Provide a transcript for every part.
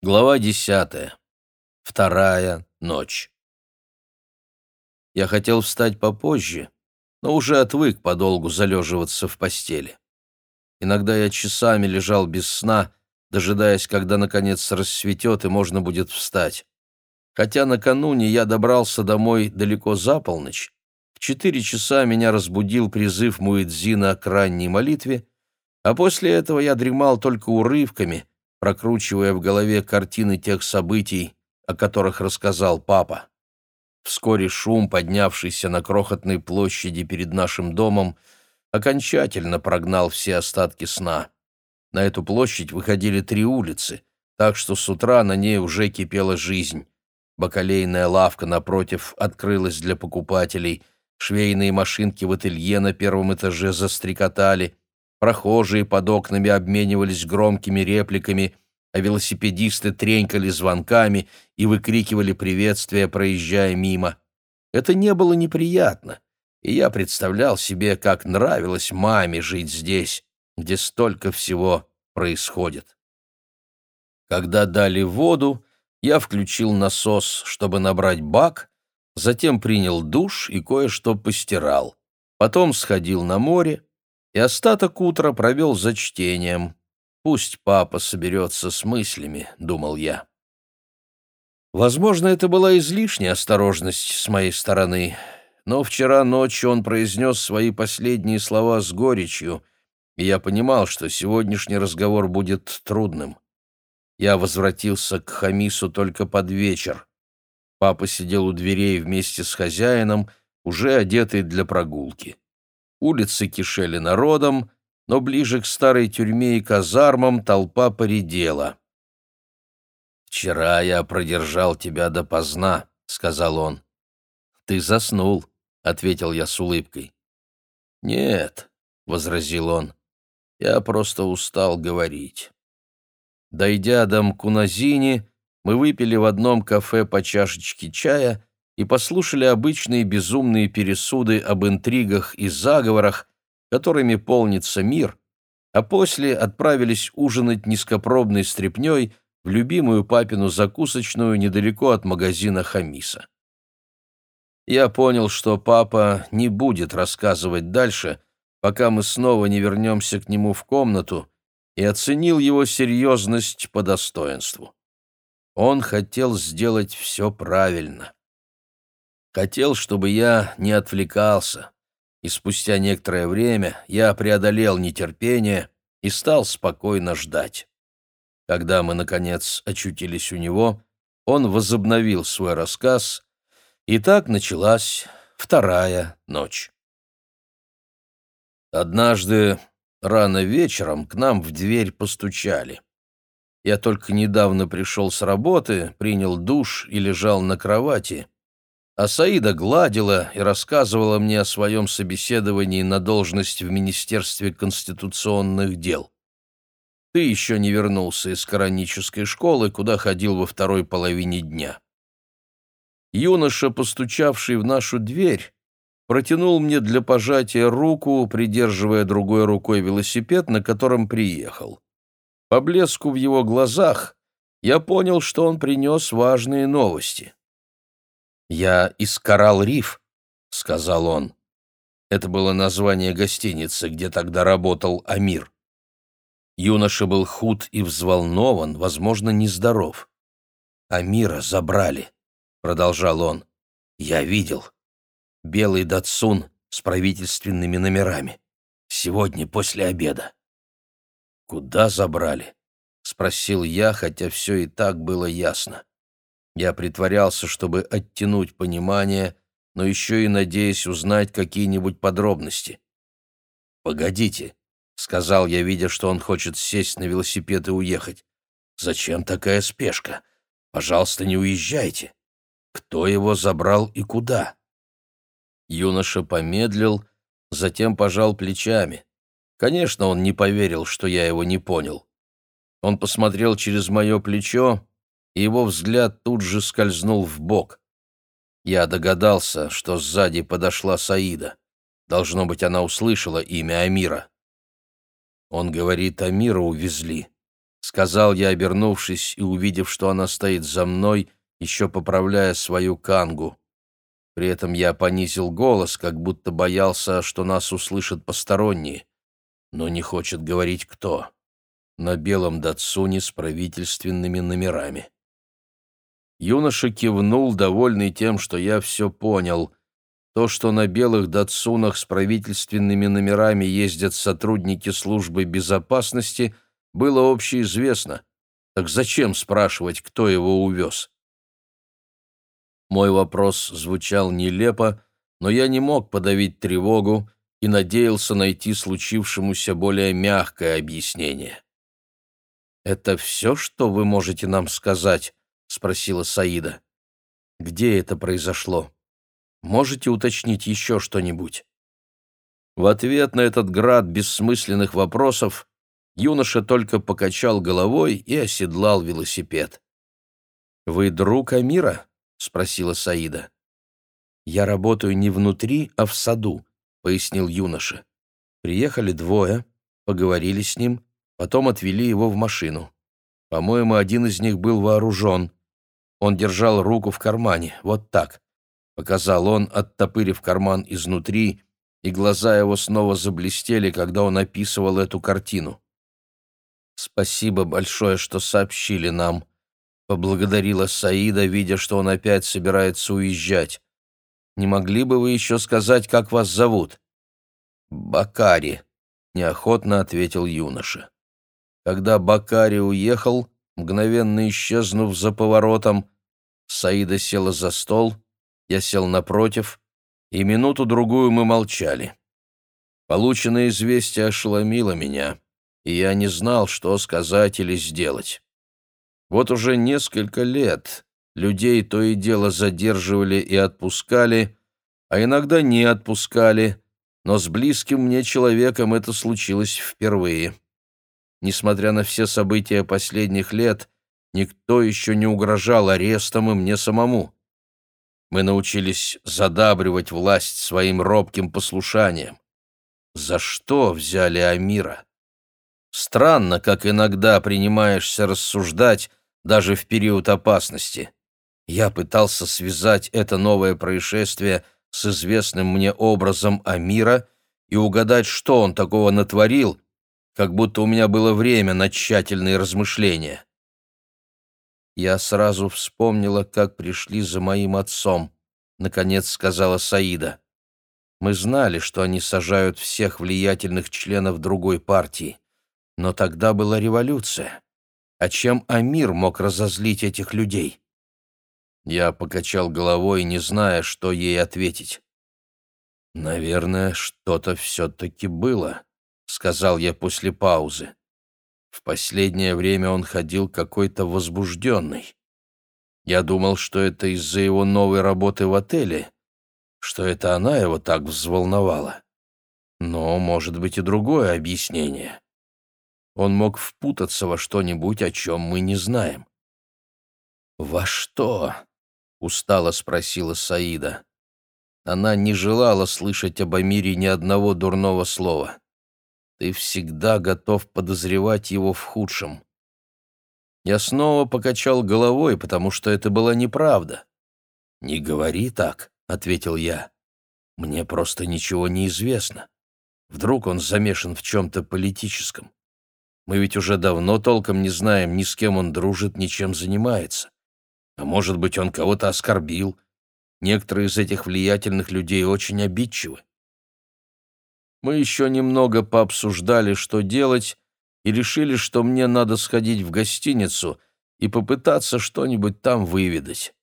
Глава десятая. Вторая ночь. Я хотел встать попозже, но уже отвык подолгу залеживаться в постели. Иногда я часами лежал без сна, дожидаясь, когда наконец рассветет и можно будет встать. Хотя накануне я добрался домой далеко за полночь, в четыре часа меня разбудил призыв Муэдзина к ранней молитве, а после этого я дремал только урывками — прокручивая в голове картины тех событий, о которых рассказал папа. Вскоре шум, поднявшийся на крохотной площади перед нашим домом, окончательно прогнал все остатки сна. На эту площадь выходили три улицы, так что с утра на ней уже кипела жизнь. Бакалейная лавка напротив открылась для покупателей, швейные машинки в ателье на первом этаже застрекотали, Прохожие под окнами обменивались громкими репликами, а велосипедисты тренькали звонками и выкрикивали приветствия, проезжая мимо. Это не было неприятно, и я представлял себе, как нравилось маме жить здесь, где столько всего происходит. Когда дали воду, я включил насос, чтобы набрать бак, затем принял душ и кое-что постирал. Потом сходил на море, и остаток утра провел за чтением. «Пусть папа соберется с мыслями», — думал я. Возможно, это была излишняя осторожность с моей стороны, но вчера ночью он произнес свои последние слова с горечью, и я понимал, что сегодняшний разговор будет трудным. Я возвратился к Хамису только под вечер. Папа сидел у дверей вместе с хозяином, уже одетый для прогулки. Улицы кишели народом, но ближе к старой тюрьме и казармам толпа поредела. «Вчера я продержал тебя допоздна», — сказал он. «Ты заснул», — ответил я с улыбкой. «Нет», — возразил он, — «я просто устал говорить». Дойдя до Мкуназини, мы выпили в одном кафе по чашечке чая и послушали обычные безумные пересуды об интригах и заговорах, которыми полнится мир, а после отправились ужинать низкопробной стряпнёй в любимую папину закусочную недалеко от магазина Хамиса. Я понял, что папа не будет рассказывать дальше, пока мы снова не вернемся к нему в комнату, и оценил его серьезность по достоинству. Он хотел сделать все правильно. Хотел, чтобы я не отвлекался, и спустя некоторое время я преодолел нетерпение и стал спокойно ждать. Когда мы, наконец, очутились у него, он возобновил свой рассказ, и так началась вторая ночь. Однажды рано вечером к нам в дверь постучали. Я только недавно пришел с работы, принял душ и лежал на кровати, а Саида гладила и рассказывала мне о своем собеседовании на должность в Министерстве конституционных дел. Ты еще не вернулся из коранической школы, куда ходил во второй половине дня. Юноша, постучавший в нашу дверь, протянул мне для пожатия руку, придерживая другой рукой велосипед, на котором приехал. По блеску в его глазах я понял, что он принес важные новости. «Я из Коралл-Риф», — сказал он. Это было название гостиницы, где тогда работал Амир. Юноша был худ и взволнован, возможно, нездоров. «Амира забрали», — продолжал он. «Я видел. Белый датсун с правительственными номерами. Сегодня после обеда». «Куда забрали?» — спросил я, хотя все и так было ясно. Я притворялся, чтобы оттянуть понимание, но еще и надеясь узнать какие-нибудь подробности. «Погодите», — сказал я, видя, что он хочет сесть на велосипед и уехать. «Зачем такая спешка? Пожалуйста, не уезжайте. Кто его забрал и куда?» Юноша помедлил, затем пожал плечами. Конечно, он не поверил, что я его не понял. Он посмотрел через мое плечо, его взгляд тут же скользнул в бок. Я догадался, что сзади подошла Саида. Должно быть, она услышала имя Амира. Он говорит, Амира увезли, — сказал я, обернувшись и увидев, что она стоит за мной, еще поправляя свою кангу. При этом я понизил голос, как будто боялся, что нас услышат посторонние. Но не хочет говорить кто. На белом датсуне с правительственными номерами. Юноша кивнул, довольный тем, что я все понял. То, что на белых датсунах с правительственными номерами ездят сотрудники службы безопасности, было общеизвестно. Так зачем спрашивать, кто его увез? Мой вопрос звучал нелепо, но я не мог подавить тревогу и надеялся найти случившемуся более мягкое объяснение. «Это все, что вы можете нам сказать?» — спросила Саида. «Где это произошло?» Можете уточнить еще что-нибудь?» В ответ на этот град бессмысленных вопросов юноша только покачал головой и оседлал велосипед. «Вы друг Амира?» — спросила Саида. «Я работаю не внутри, а в саду», — пояснил юноша. «Приехали двое, поговорили с ним, потом отвели его в машину. По-моему, один из них был вооружен. Он держал руку в кармане, вот так показал он, оттопырив карман изнутри, и глаза его снова заблестели, когда он описывал эту картину. «Спасибо большое, что сообщили нам», — поблагодарила Саида, видя, что он опять собирается уезжать. «Не могли бы вы еще сказать, как вас зовут?» «Бакари», — неохотно ответил юноша. Когда Бакари уехал, мгновенно исчезнув за поворотом, Саида села за стол — я сел напротив, и минуту-другую мы молчали. Полученное известие ошеломило меня, и я не знал, что сказать или сделать. Вот уже несколько лет людей то и дело задерживали и отпускали, а иногда не отпускали, но с близким мне человеком это случилось впервые. Несмотря на все события последних лет, никто еще не угрожал арестом и мне самому. Мы научились задабривать власть своим робким послушанием. За что взяли Амира? Странно, как иногда принимаешься рассуждать даже в период опасности. Я пытался связать это новое происшествие с известным мне образом Амира и угадать, что он такого натворил, как будто у меня было время на тщательные размышления. Я сразу вспомнила, как пришли за моим отцом, наконец сказала Саида. Мы знали, что они сажают всех влиятельных членов другой партии, но тогда была революция. А чем Амир мог разозлить этих людей? Я покачал головой, не зная, что ей ответить. «Наверное, что-то все-таки было», — сказал я после паузы. В последнее время он ходил какой-то возбужденный. Я думал, что это из-за его новой работы в отеле, что это она его так взволновала. Но может быть и другое объяснение. Он мог впутаться во что-нибудь, о чем мы не знаем. «Во что?» — устало спросила Саида. Она не желала слышать об Амире ни одного дурного слова. Ты всегда готов подозревать его в худшем. Я снова покачал головой, потому что это была неправда. «Не говори так», — ответил я. «Мне просто ничего не известно. Вдруг он замешан в чем-то политическом. Мы ведь уже давно толком не знаем, ни с кем он дружит, ни чем занимается. А может быть, он кого-то оскорбил. Некоторые из этих влиятельных людей очень обидчивы. Мы еще немного пообсуждали, что делать, и решили, что мне надо сходить в гостиницу и попытаться что-нибудь там выведать.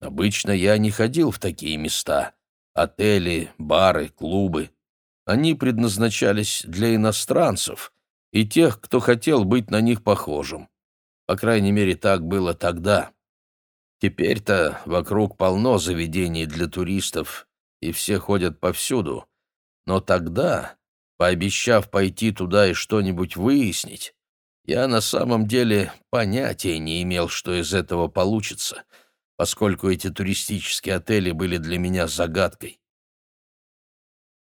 Обычно я не ходил в такие места — отели, бары, клубы. Они предназначались для иностранцев и тех, кто хотел быть на них похожим. По крайней мере, так было тогда. Теперь-то вокруг полно заведений для туристов, и все ходят повсюду. Но тогда, пообещав пойти туда и что-нибудь выяснить, я на самом деле понятия не имел, что из этого получится, поскольку эти туристические отели были для меня загадкой.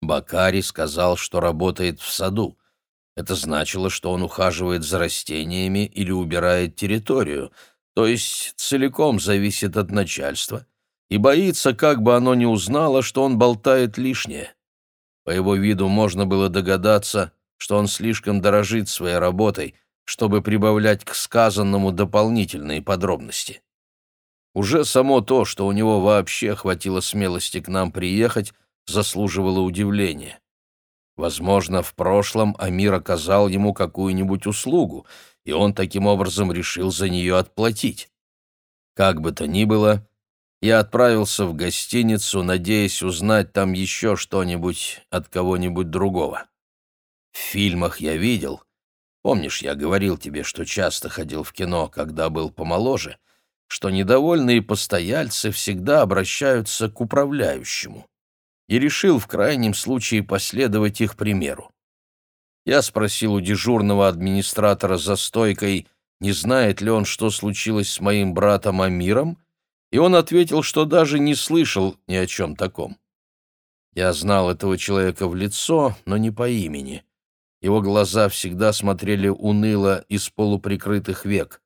Бакари сказал, что работает в саду, Это значило, что он ухаживает за растениями или убирает территорию, то есть целиком зависит от начальства, и боится, как бы оно ни узнало, что он болтает лишнее. По его виду можно было догадаться, что он слишком дорожит своей работой, чтобы прибавлять к сказанному дополнительные подробности. Уже само то, что у него вообще хватило смелости к нам приехать, заслуживало удивления. Возможно, в прошлом Амир оказал ему какую-нибудь услугу, и он таким образом решил за нее отплатить. Как бы то ни было, я отправился в гостиницу, надеясь узнать там еще что-нибудь от кого-нибудь другого. В фильмах я видел, помнишь, я говорил тебе, что часто ходил в кино, когда был помоложе, что недовольные постояльцы всегда обращаются к управляющему и решил в крайнем случае последовать их примеру. Я спросил у дежурного администратора за стойкой, не знает ли он, что случилось с моим братом Амиром, и он ответил, что даже не слышал ни о чем таком. Я знал этого человека в лицо, но не по имени. Его глаза всегда смотрели уныло из полуприкрытых век.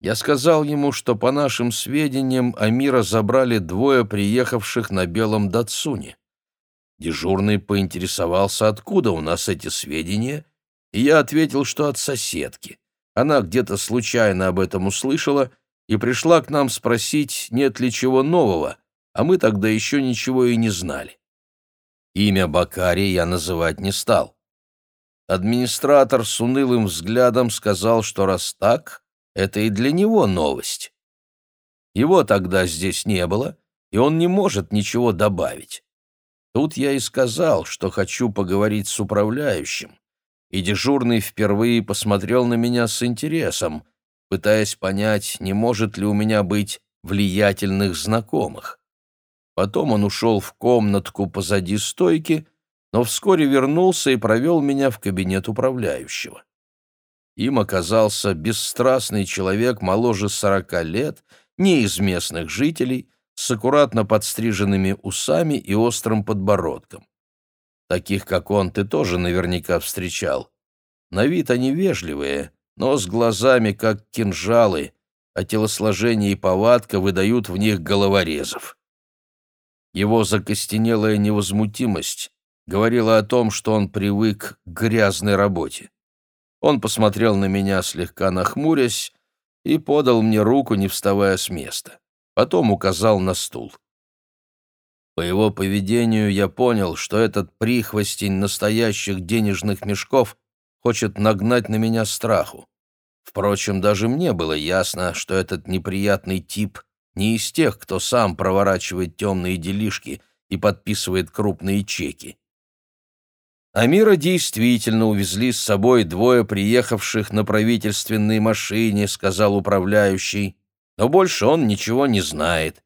Я сказал ему, что, по нашим сведениям, Амира забрали двое приехавших на белом Датсуне. Дежурный поинтересовался, откуда у нас эти сведения, и я ответил, что от соседки. Она где-то случайно об этом услышала и пришла к нам спросить, нет ли чего нового, а мы тогда еще ничего и не знали. Имя Бакари я называть не стал. Администратор с унылым взглядом сказал, что раз так, это и для него новость. Его тогда здесь не было, и он не может ничего добавить. Тут я и сказал, что хочу поговорить с управляющим, и дежурный впервые посмотрел на меня с интересом, пытаясь понять, не может ли у меня быть влиятельных знакомых. Потом он ушел в комнатку позади стойки, но вскоре вернулся и провел меня в кабинет управляющего. Им оказался бесстрастный человек моложе сорока лет, не из местных жителей, с аккуратно подстриженными усами и острым подбородком. Таких, как он, ты тоже наверняка встречал. На вид они вежливые, но с глазами, как кинжалы, а телосложение и повадка выдают в них головорезов. Его закостенелая невозмутимость говорила о том, что он привык к грязной работе. Он посмотрел на меня, слегка нахмурясь, и подал мне руку, не вставая с места. Потом указал на стул. По его поведению я понял, что этот прихвостень настоящих денежных мешков хочет нагнать на меня страху. Впрочем, даже мне было ясно, что этот неприятный тип не из тех, кто сам проворачивает темные делишки и подписывает крупные чеки. Амира действительно увезли с собой двое приехавших на правительственной машине, сказал управляющий, но больше он ничего не знает.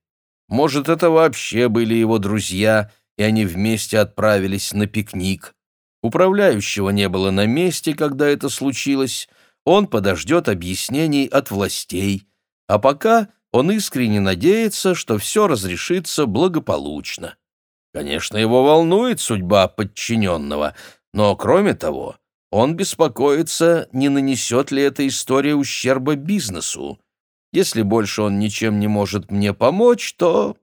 Может, это вообще были его друзья, и они вместе отправились на пикник. Управляющего не было на месте, когда это случилось, он подождет объяснений от властей, а пока он искренне надеется, что все разрешится благополучно. Конечно, его волнует судьба подчиненного, но, кроме того, он беспокоится, не нанесет ли эта история ущерба бизнесу. Если больше он ничем не может мне помочь, то...»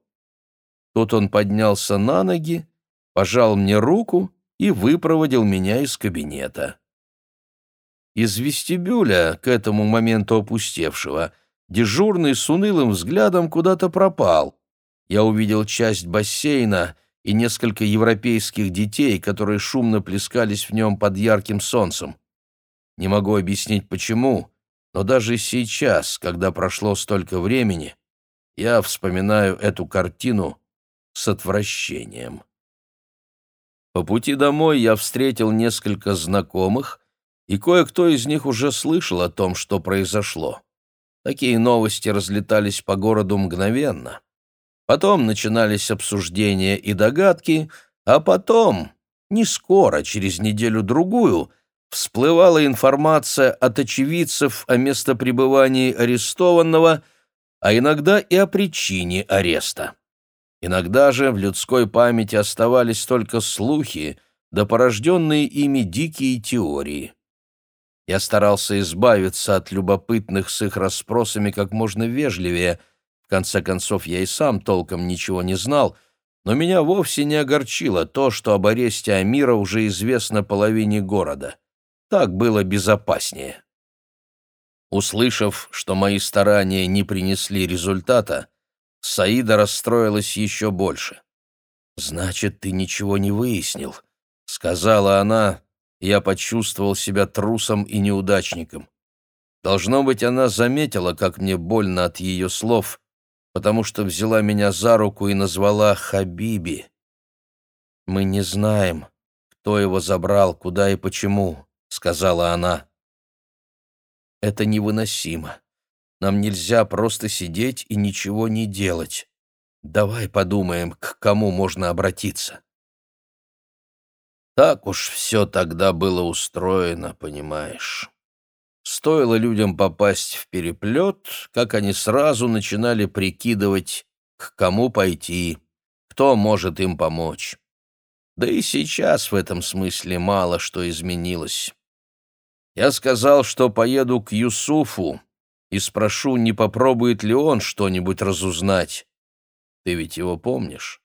Тут он поднялся на ноги, пожал мне руку и выпроводил меня из кабинета. Из вестибюля, к этому моменту опустевшего, дежурный с унылым взглядом куда-то пропал. Я увидел часть бассейна — и несколько европейских детей, которые шумно плескались в нем под ярким солнцем. Не могу объяснить почему, но даже сейчас, когда прошло столько времени, я вспоминаю эту картину с отвращением. По пути домой я встретил несколько знакомых, и кое-кто из них уже слышал о том, что произошло. Такие новости разлетались по городу мгновенно. Потом начинались обсуждения и догадки, а потом, не скоро, через неделю-другую, всплывала информация от очевидцев о местопребывании арестованного, а иногда и о причине ареста. Иногда же в людской памяти оставались только слухи, да порожденные ими дикие теории. Я старался избавиться от любопытных с их расспросами как можно вежливее. В конце концов, я и сам толком ничего не знал, но меня вовсе не огорчило то, что об аресте Амира уже известно половине города. Так было безопаснее. Услышав, что мои старания не принесли результата, Саида расстроилась еще больше. «Значит, ты ничего не выяснил», — сказала она, я почувствовал себя трусом и неудачником. Должно быть, она заметила, как мне больно от ее слов, потому что взяла меня за руку и назвала Хабиби. «Мы не знаем, кто его забрал, куда и почему», — сказала она. «Это невыносимо. Нам нельзя просто сидеть и ничего не делать. Давай подумаем, к кому можно обратиться». Так уж все тогда было устроено, понимаешь. Стоило людям попасть в переплет, как они сразу начинали прикидывать, к кому пойти, кто может им помочь. Да и сейчас в этом смысле мало что изменилось. Я сказал, что поеду к Юсуфу и спрошу, не попробует ли он что-нибудь разузнать. Ты ведь его помнишь?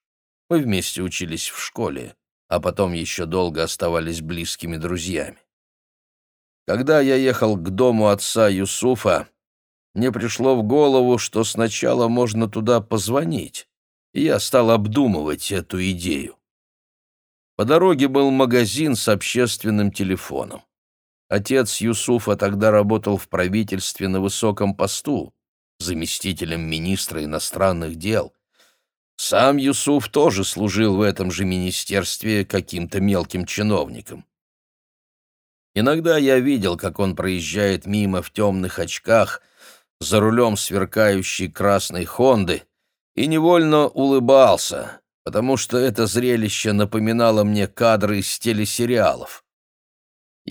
Мы вместе учились в школе а потом еще долго оставались близкими друзьями. Когда я ехал к дому отца Юсуфа, мне пришло в голову, что сначала можно туда позвонить, и я стал обдумывать эту идею. По дороге был магазин с общественным телефоном. Отец Юсуфа тогда работал в правительстве на высоком посту, заместителем министра иностранных дел, сам Юсуф тоже служил в этом же министерстве каким-то мелким чиновником. Иногда я видел, как он проезжает мимо в темных очках, за рулем сверкающей красной «Хонды», и невольно улыбался, потому что это зрелище напоминало мне кадры из телесериалов.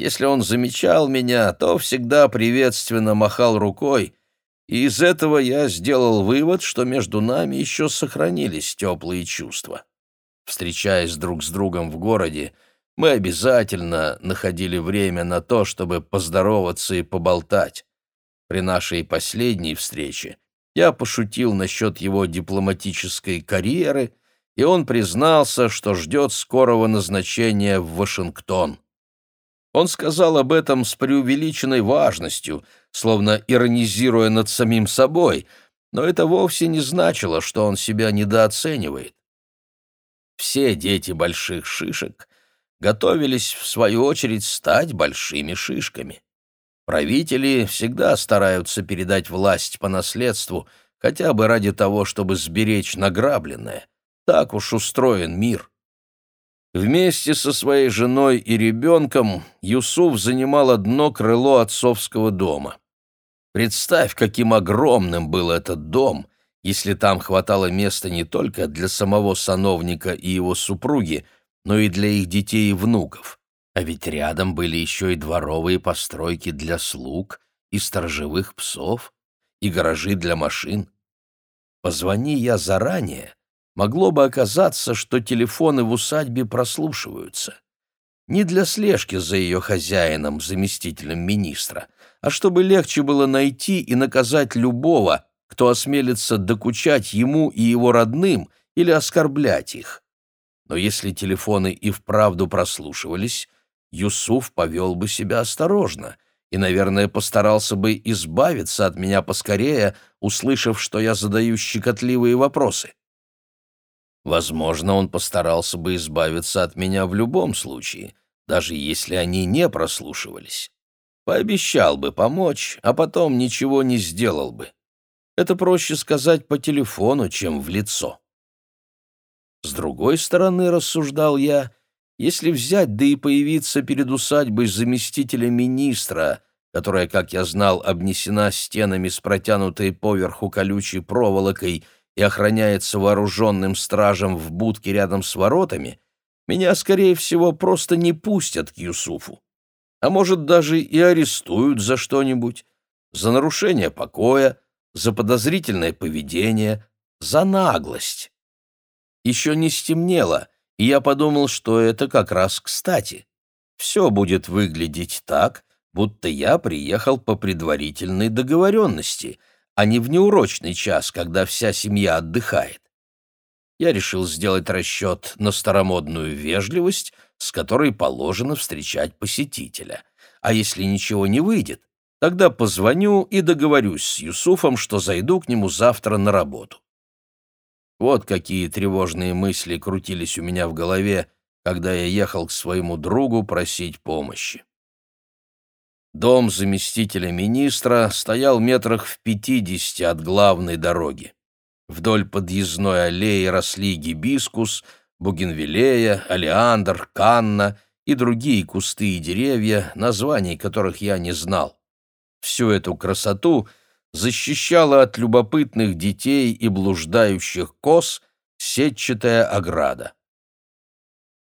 Если он замечал меня, то всегда приветственно махал рукой и из этого я сделал вывод, что между нами еще сохранились теплые чувства. Встречаясь друг с другом в городе, мы обязательно находили время на то, чтобы поздороваться и поболтать. При нашей последней встрече я пошутил насчет его дипломатической карьеры, и он признался, что ждет скорого назначения в Вашингтон. Он сказал об этом с преувеличенной важностью, словно иронизируя над самим собой, но это вовсе не значило, что он себя недооценивает. Все дети больших шишек готовились, в свою очередь, стать большими шишками. Правители всегда стараются передать власть по наследству, хотя бы ради того, чтобы сберечь награбленное. Так уж устроен мир. Вместе со своей женой и ребенком Юсуф занимал одно крыло отцовского дома. Представь, каким огромным был этот дом, если там хватало места не только для самого сановника и его супруги, но и для их детей и внуков. А ведь рядом были еще и дворовые постройки для слуг, и сторожевых псов, и гаражи для машин. Позвони я заранее, могло бы оказаться, что телефоны в усадьбе прослушиваются. Не для слежки за ее хозяином, заместителем министра, а чтобы легче было найти и наказать любого, кто осмелится докучать ему и его родным или оскорблять их. Но если телефоны и вправду прослушивались, Юсуф повел бы себя осторожно и, наверное, постарался бы избавиться от меня поскорее, услышав, что я задаю щекотливые вопросы. Возможно, он постарался бы избавиться от меня в любом случае, даже если они не прослушивались. Пообещал бы помочь, а потом ничего не сделал бы. Это проще сказать по телефону, чем в лицо. С другой стороны, рассуждал я, если взять да и появиться перед усадьбой заместителя министра, которая, как я знал, обнесена стенами с протянутой поверху колючей проволокой — и охраняется вооруженным стражем в будке рядом с воротами, меня, скорее всего, просто не пустят к Юсуфу. А может, даже и арестуют за что-нибудь, за нарушение покоя, за подозрительное поведение, за наглость. Еще не стемнело, и я подумал, что это как раз кстати. Все будет выглядеть так, будто я приехал по предварительной договоренности, а не в неурочный час, когда вся семья отдыхает. Я решил сделать расчет на старомодную вежливость, с которой положено встречать посетителя. А если ничего не выйдет, тогда позвоню и договорюсь с Юсуфом, что зайду к нему завтра на работу. Вот какие тревожные мысли крутились у меня в голове, когда я ехал к своему другу просить помощи. Дом заместителя министра стоял метрах в пятидесяти от главной дороги. Вдоль подъездной аллеи росли гибискус, бугенвилея, алиандр, канна и другие кусты и деревья, названий которых я не знал. Всю эту красоту защищала от любопытных детей и блуждающих коз сетчатая ограда.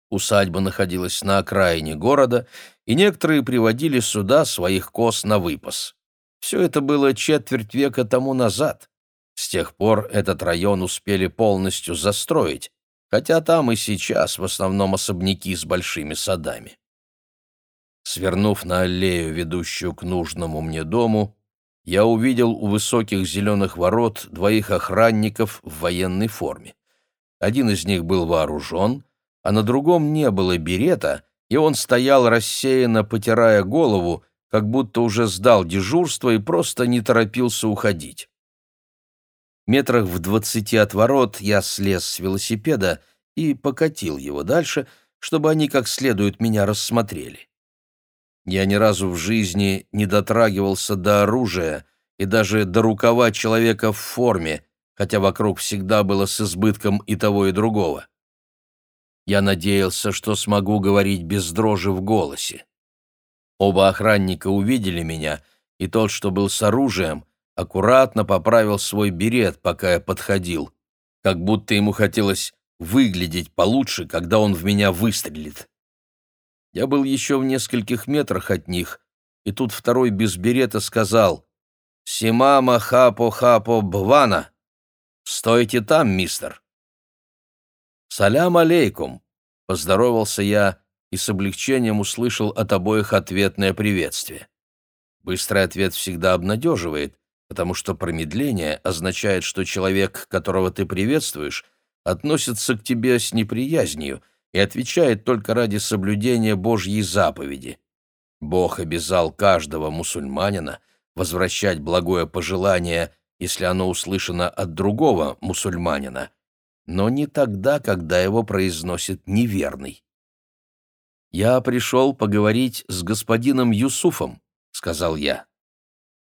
Усадьба находилась на окраине города, и некоторые приводили сюда своих коз на выпас. Все это было четверть века тому назад. С тех пор этот район успели полностью застроить, хотя там и сейчас в основном особняки с большими садами. Свернув на аллею, ведущую к нужному мне дому, я увидел у высоких зеленых ворот двоих охранников в военной форме. Один из них был вооружен, а на другом не было берета, и он стоял рассеянно, потирая голову, как будто уже сдал дежурство и просто не торопился уходить. Метрах в двадцати от ворот я слез с велосипеда и покатил его дальше, чтобы они как следует меня рассмотрели. Я ни разу в жизни не дотрагивался до оружия и даже до рукава человека в форме, хотя вокруг всегда было с избытком и того, и другого. Я надеялся, что смогу говорить без дрожи в голосе. Оба охранника увидели меня, и тот, что был с оружием, аккуратно поправил свой берет, пока я подходил, как будто ему хотелось выглядеть получше, когда он в меня выстрелит. Я был еще в нескольких метрах от них, и тут второй без берета сказал «Симама хапо-хапо бвана! Стойте там, мистер!» «Салям алейкум!» — поздоровался я и с облегчением услышал от обоих ответное приветствие. Быстрый ответ всегда обнадеживает, потому что промедление означает, что человек, которого ты приветствуешь, относится к тебе с неприязнью и отвечает только ради соблюдения Божьей заповеди. Бог обязал каждого мусульманина возвращать благое пожелание, если оно услышано от другого мусульманина, но не тогда, когда его произносит неверный. «Я пришел поговорить с господином Юсуфом», — сказал я.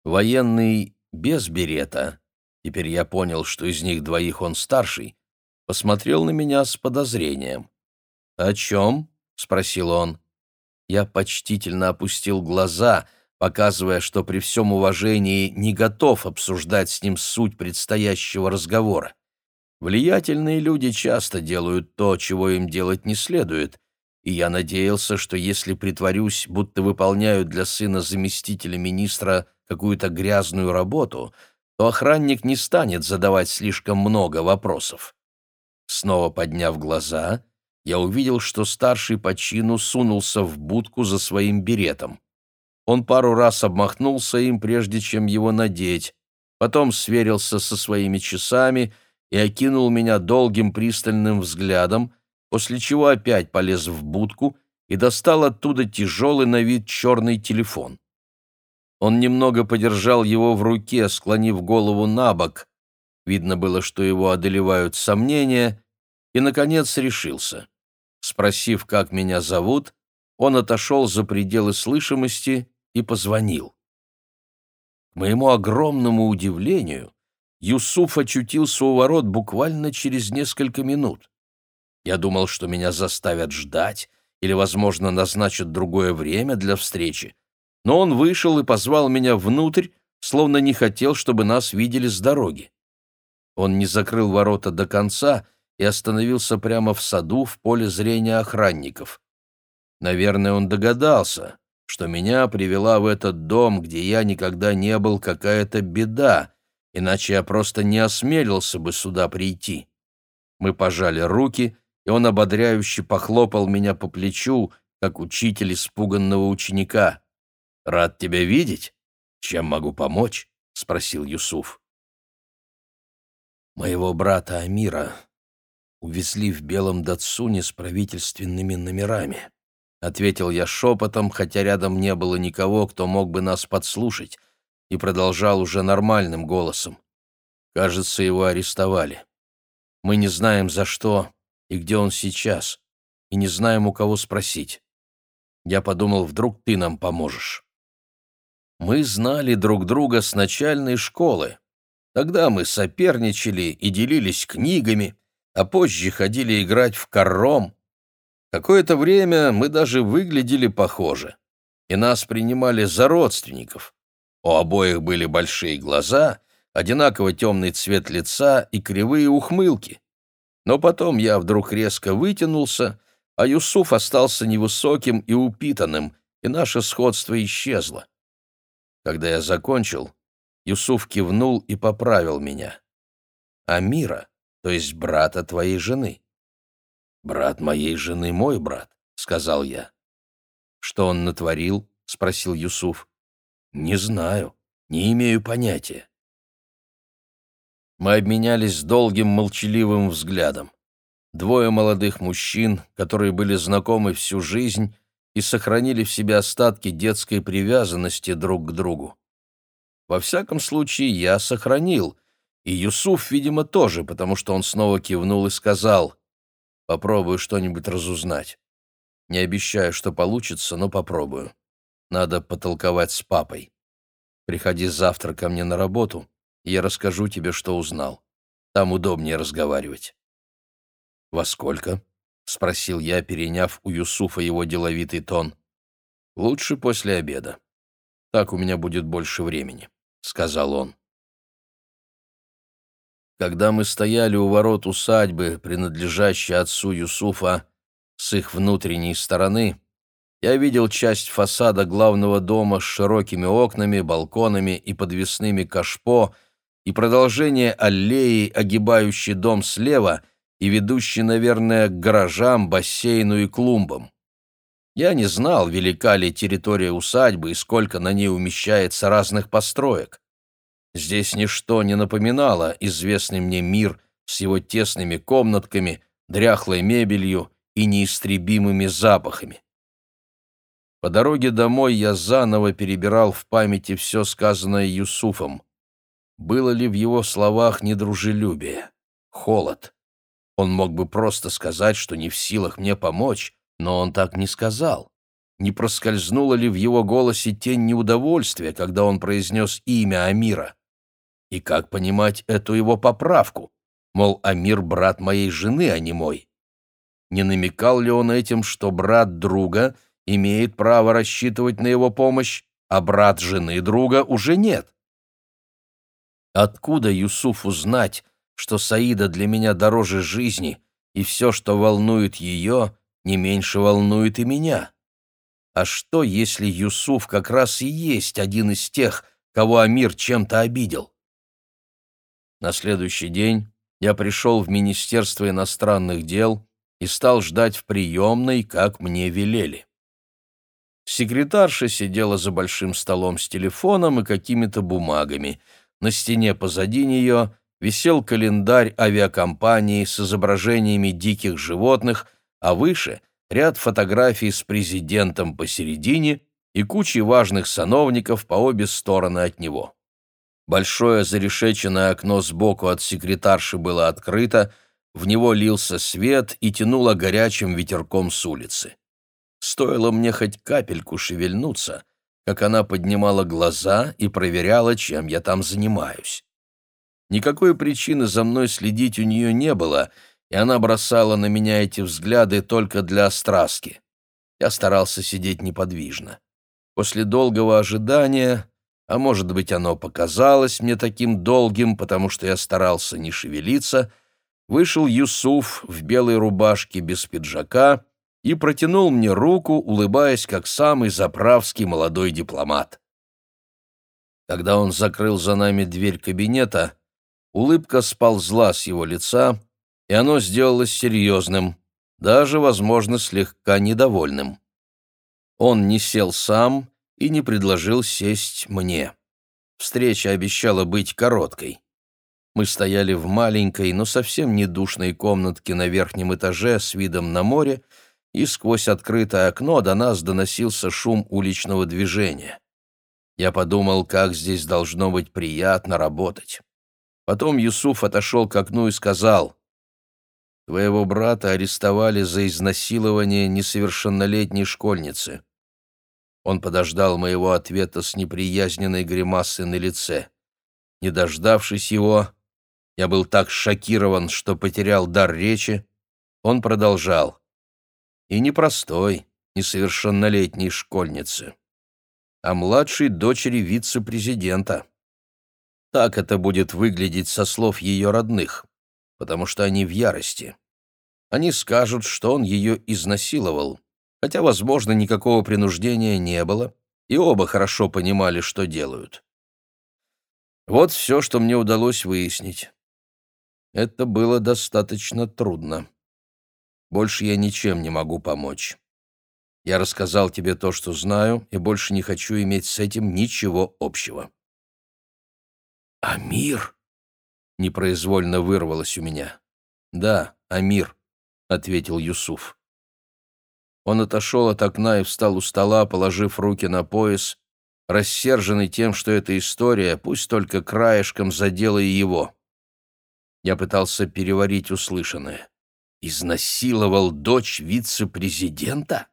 Военный без берета, теперь я понял, что из них двоих он старший, посмотрел на меня с подозрением. «О чем?» — спросил он. Я почтительно опустил глаза, показывая, что при всем уважении не готов обсуждать с ним суть предстоящего разговора. Влиятельные люди часто делают то, чего им делать не следует, и я надеялся, что если притворюсь, будто выполняю для сына заместителя министра какую-то грязную работу, то охранник не станет задавать слишком много вопросов. Снова подняв глаза, я увидел, что старший по чину сунулся в будку за своим беретом. Он пару раз обмахнулся им, прежде чем его надеть, потом сверился со своими часами — и окинул меня долгим пристальным взглядом, после чего опять полез в будку и достал оттуда тяжелый на вид черный телефон. Он немного подержал его в руке, склонив голову на бок. Видно было, что его одолевают сомнения, и, наконец, решился. Спросив, как меня зовут, он отошел за пределы слышимости и позвонил. К моему огромному удивлению, Юсуф очутился у ворот буквально через несколько минут. Я думал, что меня заставят ждать или, возможно, назначат другое время для встречи, но он вышел и позвал меня внутрь, словно не хотел, чтобы нас видели с дороги. Он не закрыл ворота до конца и остановился прямо в саду в поле зрения охранников. Наверное, он догадался, что меня привела в этот дом, где я никогда не был, какая-то беда, иначе я просто не осмелился бы сюда прийти. Мы пожали руки, и он ободряюще похлопал меня по плечу, как учитель испуганного ученика. «Рад тебя видеть. Чем могу помочь?» — спросил Юсуф. «Моего брата Амира увезли в белом датсуне с правительственными номерами», — ответил я шепотом, хотя рядом не было никого, кто мог бы нас подслушать, и продолжал уже нормальным голосом. «Кажется, его арестовали. Мы не знаем, за что и где он сейчас, и не знаем, у кого спросить. Я подумал, вдруг ты нам поможешь». Мы знали друг друга с начальной школы. Тогда мы соперничали и делились книгами, а позже ходили играть в карром. Какое-то время мы даже выглядели похоже, и нас принимали за родственников. У обоих были большие глаза, одинаково темный цвет лица и кривые ухмылки. Но потом я вдруг резко вытянулся, а Юсуф остался невысоким и упитанным, и наше сходство исчезло. Когда я закончил, Юсуф кивнул и поправил меня. «Амира, то есть брата твоей жены». «Брат моей жены мой брат», — сказал я. «Что он натворил?» — спросил Юсуф. «Не знаю, не имею понятия». Мы обменялись долгим молчаливым взглядом. Двое молодых мужчин, которые были знакомы всю жизнь, и сохранили в себе остатки детской привязанности друг к другу. Во всяком случае, я сохранил, и Юсуф, видимо, тоже, потому что он снова кивнул и сказал, «Попробую что-нибудь разузнать. Не обещаю, что получится, но попробую. Надо потолковать с папой. Приходи завтра ко мне на работу, и я расскажу тебе, что узнал. Там удобнее разговаривать». «Во сколько?» — спросил я, переняв у Юсуфа его деловитый тон. «Лучше после обеда. Так у меня будет больше времени», — сказал он. Когда мы стояли у ворот усадьбы, принадлежащей отцу Юсуфа, с их внутренней стороны, я видел часть фасада главного дома с широкими окнами, балконами и подвесными кашпо и продолжение аллеи, огибающей дом слева — и ведущий, наверное, к гаражам, бассейну и клумбам. Я не знал, велика ли территория усадьбы и сколько на ней умещается разных построек. Здесь ничто не напоминало известный мне мир с его тесными комнатками, дряхлой мебелью и неистребимыми запахами. По дороге домой я заново перебирал в памяти все сказанное Юсуфом. Было ли в его словах недружелюбие, холод, он мог бы просто сказать, что не в силах мне помочь, но он так не сказал. Не проскользнула ли в его голосе тень неудовольствия, когда он произнес имя Амира? И как понимать эту его поправку? Мол, Амир — брат моей жены, а не мой. Не намекал ли он этим, что брат друга имеет право рассчитывать на его помощь, а брат жены друга уже нет? Откуда Юсуфу знать, что Саида для меня дороже жизни, и все, что волнует ее, не меньше волнует и меня. А что, если Юсуф как раз и есть один из тех, кого Амир чем-то обидел? На следующий день я пришел в Министерство иностранных дел и стал ждать в приемной, как мне велели. Секретарша сидела за большим столом с телефоном и какими-то бумагами. На стене позади нее висел календарь авиакомпании с изображениями диких животных, а выше — ряд фотографий с президентом посередине и кучей важных сановников по обе стороны от него. Большое зарешеченное окно сбоку от секретарши было открыто, в него лился свет и тянуло горячим ветерком с улицы. Стоило мне хоть капельку шевельнуться, как она поднимала глаза и проверяла, чем я там занимаюсь. Никакой причины за мной следить у нее не было, и она бросала на меня эти взгляды только для остраски. Я старался сидеть неподвижно. После долгого ожидания, а может быть оно показалось мне таким долгим, потому что я старался не шевелиться, вышел Юсуф в белой рубашке без пиджака и протянул мне руку, улыбаясь, как самый заправский молодой дипломат. Когда он закрыл за нами дверь кабинета, Улыбка сползла с его лица, и оно сделалось серьезным, даже, возможно, слегка недовольным. Он не сел сам и не предложил сесть мне. Встреча обещала быть короткой. Мы стояли в маленькой, но совсем не душной комнатке на верхнем этаже с видом на море, и сквозь открытое окно до нас доносился шум уличного движения. Я подумал, как здесь должно быть приятно работать. Потом Юсуф отошел к окну и сказал, «Твоего брата арестовали за изнасилование несовершеннолетней школьницы». Он подождал моего ответа с неприязненной гримасой на лице. Не дождавшись его, я был так шокирован, что потерял дар речи. Он продолжал. И не простой, несовершеннолетней школьницы, а младшей дочери вице-президента. Так это будет выглядеть со слов ее родных, потому что они в ярости. Они скажут, что он ее изнасиловал, хотя, возможно, никакого принуждения не было, и оба хорошо понимали, что делают. Вот все, что мне удалось выяснить. Это было достаточно трудно. Больше я ничем не могу помочь. Я рассказал тебе то, что знаю, и больше не хочу иметь с этим ничего общего. «Амир?» — непроизвольно вырвалось у меня. «Да, Амир», — ответил Юсуф. Он отошел от окна и встал у стола, положив руки на пояс, рассерженный тем, что эта история, пусть только краешком, задела и его. Я пытался переварить услышанное. Изнасиловал дочь вице-президента?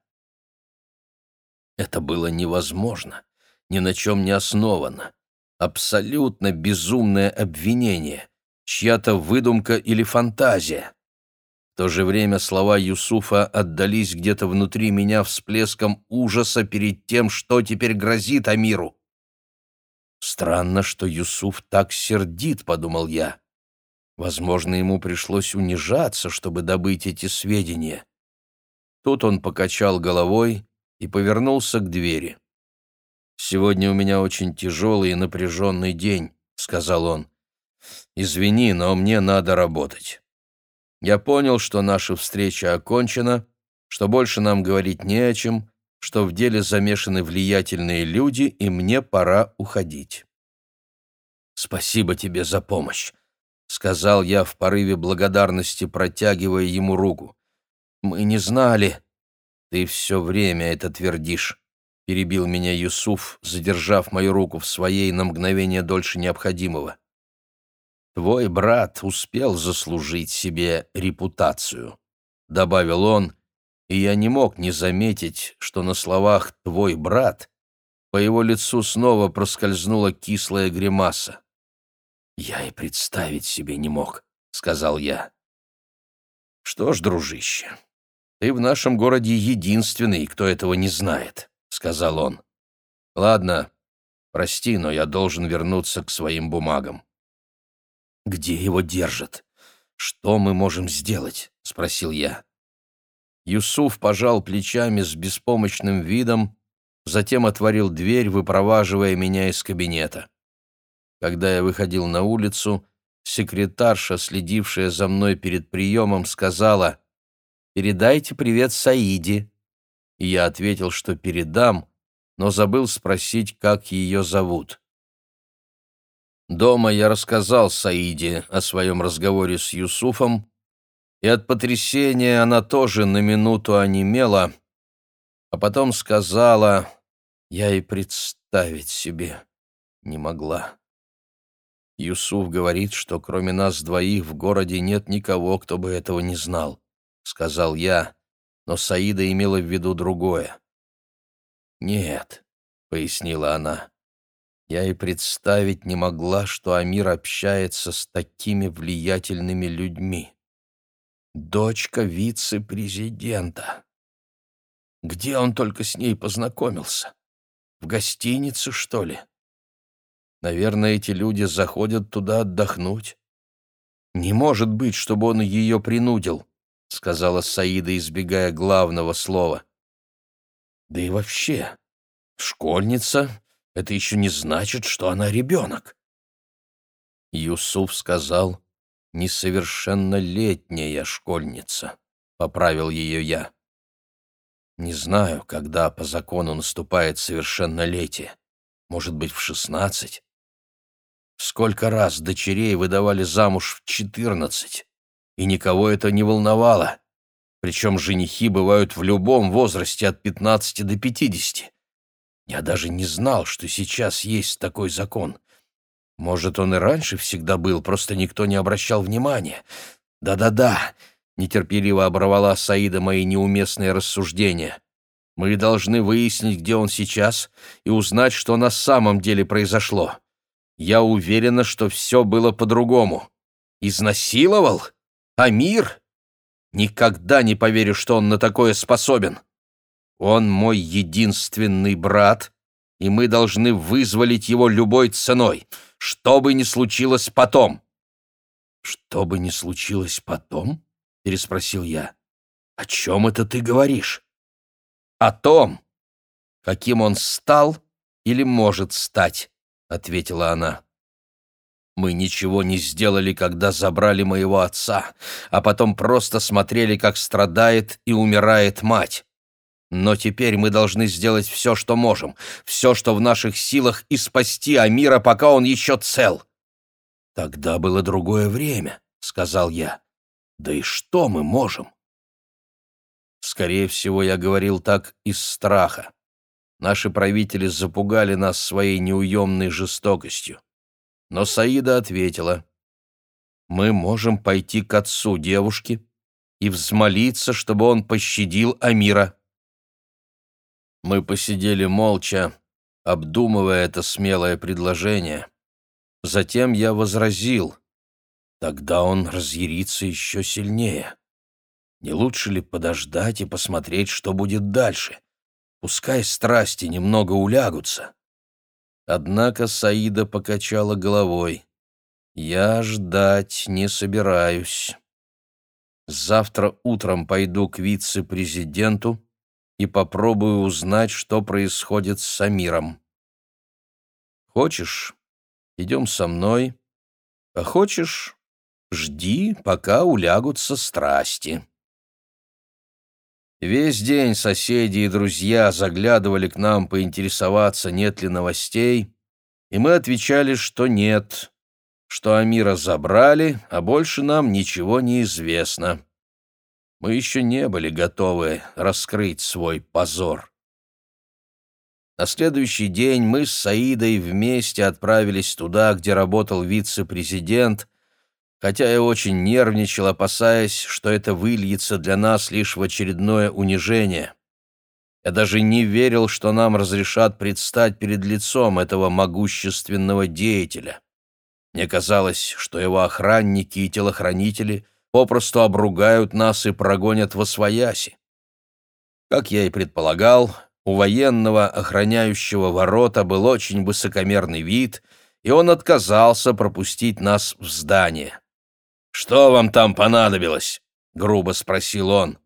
Это было невозможно, ни на чем не основано. Абсолютно безумное обвинение, чья-то выдумка или фантазия. В то же время слова Юсуфа отдались где-то внутри меня всплеском ужаса перед тем, что теперь грозит Амиру. «Странно, что Юсуф так сердит», — подумал я. Возможно, ему пришлось унижаться, чтобы добыть эти сведения. Тут он покачал головой и повернулся к двери. «Сегодня у меня очень тяжелый и напряженный день», — сказал он. «Извини, но мне надо работать. Я понял, что наша встреча окончена, что больше нам говорить не о чем, что в деле замешаны влиятельные люди, и мне пора уходить». «Спасибо тебе за помощь», — сказал я в порыве благодарности, протягивая ему руку. «Мы не знали...» «Ты все время это твердишь», — перебил меня Юсуф, задержав мою руку в своей на мгновение дольше необходимого. «Твой брат успел заслужить себе репутацию», — добавил он, и я не мог не заметить, что на словах «твой брат» по его лицу снова проскользнула кислая гримаса. «Я и представить себе не мог», — сказал я. «Что ж, дружище, ты в нашем городе единственный, кто этого не знает», — сказал он. «Ладно, прости, но я должен вернуться к своим бумагам». «Где его держат? Что мы можем сделать?» — спросил я. Юсуф пожал плечами с беспомощным видом, затем отворил дверь, выпроваживая меня из кабинета. Когда я выходил на улицу, секретарша, следившая за мной перед приемом, сказала «Передайте привет Саиде». И я ответил, что передам, но забыл спросить, как ее зовут. Дома я рассказал Саиде о своем разговоре с Юсуфом, и от потрясения она тоже на минуту онемела, а потом сказала, я и представить себе не могла. Юсуф говорит, что кроме нас двоих в городе нет никого, кто бы этого не знал, — сказал я, но Саида имела в виду другое. «Нет», — пояснила она, — «я и представить не могла, что Амир общается с такими влиятельными людьми. Дочка вице-президента. Где он только с ней познакомился? В гостинице, что ли?» Наверное, эти люди заходят туда отдохнуть. Не может быть, чтобы он ее принудил, сказала Саида, избегая главного слова. Да и вообще, школьница — это еще не значит, что она ребенок. Юсуф сказал, несовершеннолетняя школьница. — поправил ее я. «Не знаю, когда по закону наступает совершеннолетие. Может быть, в шестнадцать? Сколько раз дочерей выдавали замуж в четырнадцать, и никого это не волновало. Причем женихи бывают в любом возрасте от пятнадцати до пятидесяти. Я даже не знал, что сейчас есть такой закон. Может, он и раньше всегда был, просто никто не обращал внимания. Да-да-да, нетерпеливо оборвала Саида мои неуместные рассуждения. Мы должны выяснить, где он сейчас, и узнать, что на самом деле произошло. Я уверена, что все было по-другому. Изнасиловал? Амир? Никогда не поверю, что он на такое способен. Он мой единственный брат, и мы должны вызволить его любой ценой, что бы ни случилось потом. Что бы ни случилось потом? переспросил я. О чем это ты говоришь? О том, каким он стал или может стать, ответила она. Мы ничего не сделали, когда забрали моего отца, а потом просто смотрели, как страдает и умирает мать. Но теперь мы должны сделать все, что можем, все, что в наших силах, и спасти Амира, пока он еще цел. Тогда было другое время, — сказал я. Да и что мы можем? Скорее всего, я говорил так из страха. Наши правители запугали нас своей неуемной жестокостью. Но Саида ответила, «Мы можем пойти к отцу девушки и взмолиться, чтобы он пощадил Амира». Мы посидели молча, обдумывая это смелое предложение. Затем я возразил. Тогда он разъярится еще сильнее. Не лучше ли подождать и посмотреть, что будет дальше? Пускай страсти немного улягутся. Однако Саида покачала головой. «Я ждать не собираюсь. Завтра утром пойду к вице-президенту и попробую узнать, что происходит с Самиром. Хочешь, идем со мной, а хочешь, жди, пока улягутся страсти. Весь день соседи и друзья заглядывали к нам поинтересоваться, нет ли новостей, и мы отвечали, что нет, что Амира забрали, а больше нам ничего не известно мы еще не были готовы раскрыть свой позор. На следующий день мы с Саидой вместе отправились туда, где работал вице-президент, хотя я очень нервничал, опасаясь, что это выльется для нас лишь в очередное унижение. Я даже не верил, что нам разрешат предстать перед лицом этого могущественного деятеля. Мне казалось, что его охранники и телохранители — попросту обругают нас и прогонят во свояси. Как я и предполагал, у военного, охраняющего ворота, был очень высокомерный вид, и он отказался пропустить нас в здание. «Что вам там понадобилось?» — грубо спросил он.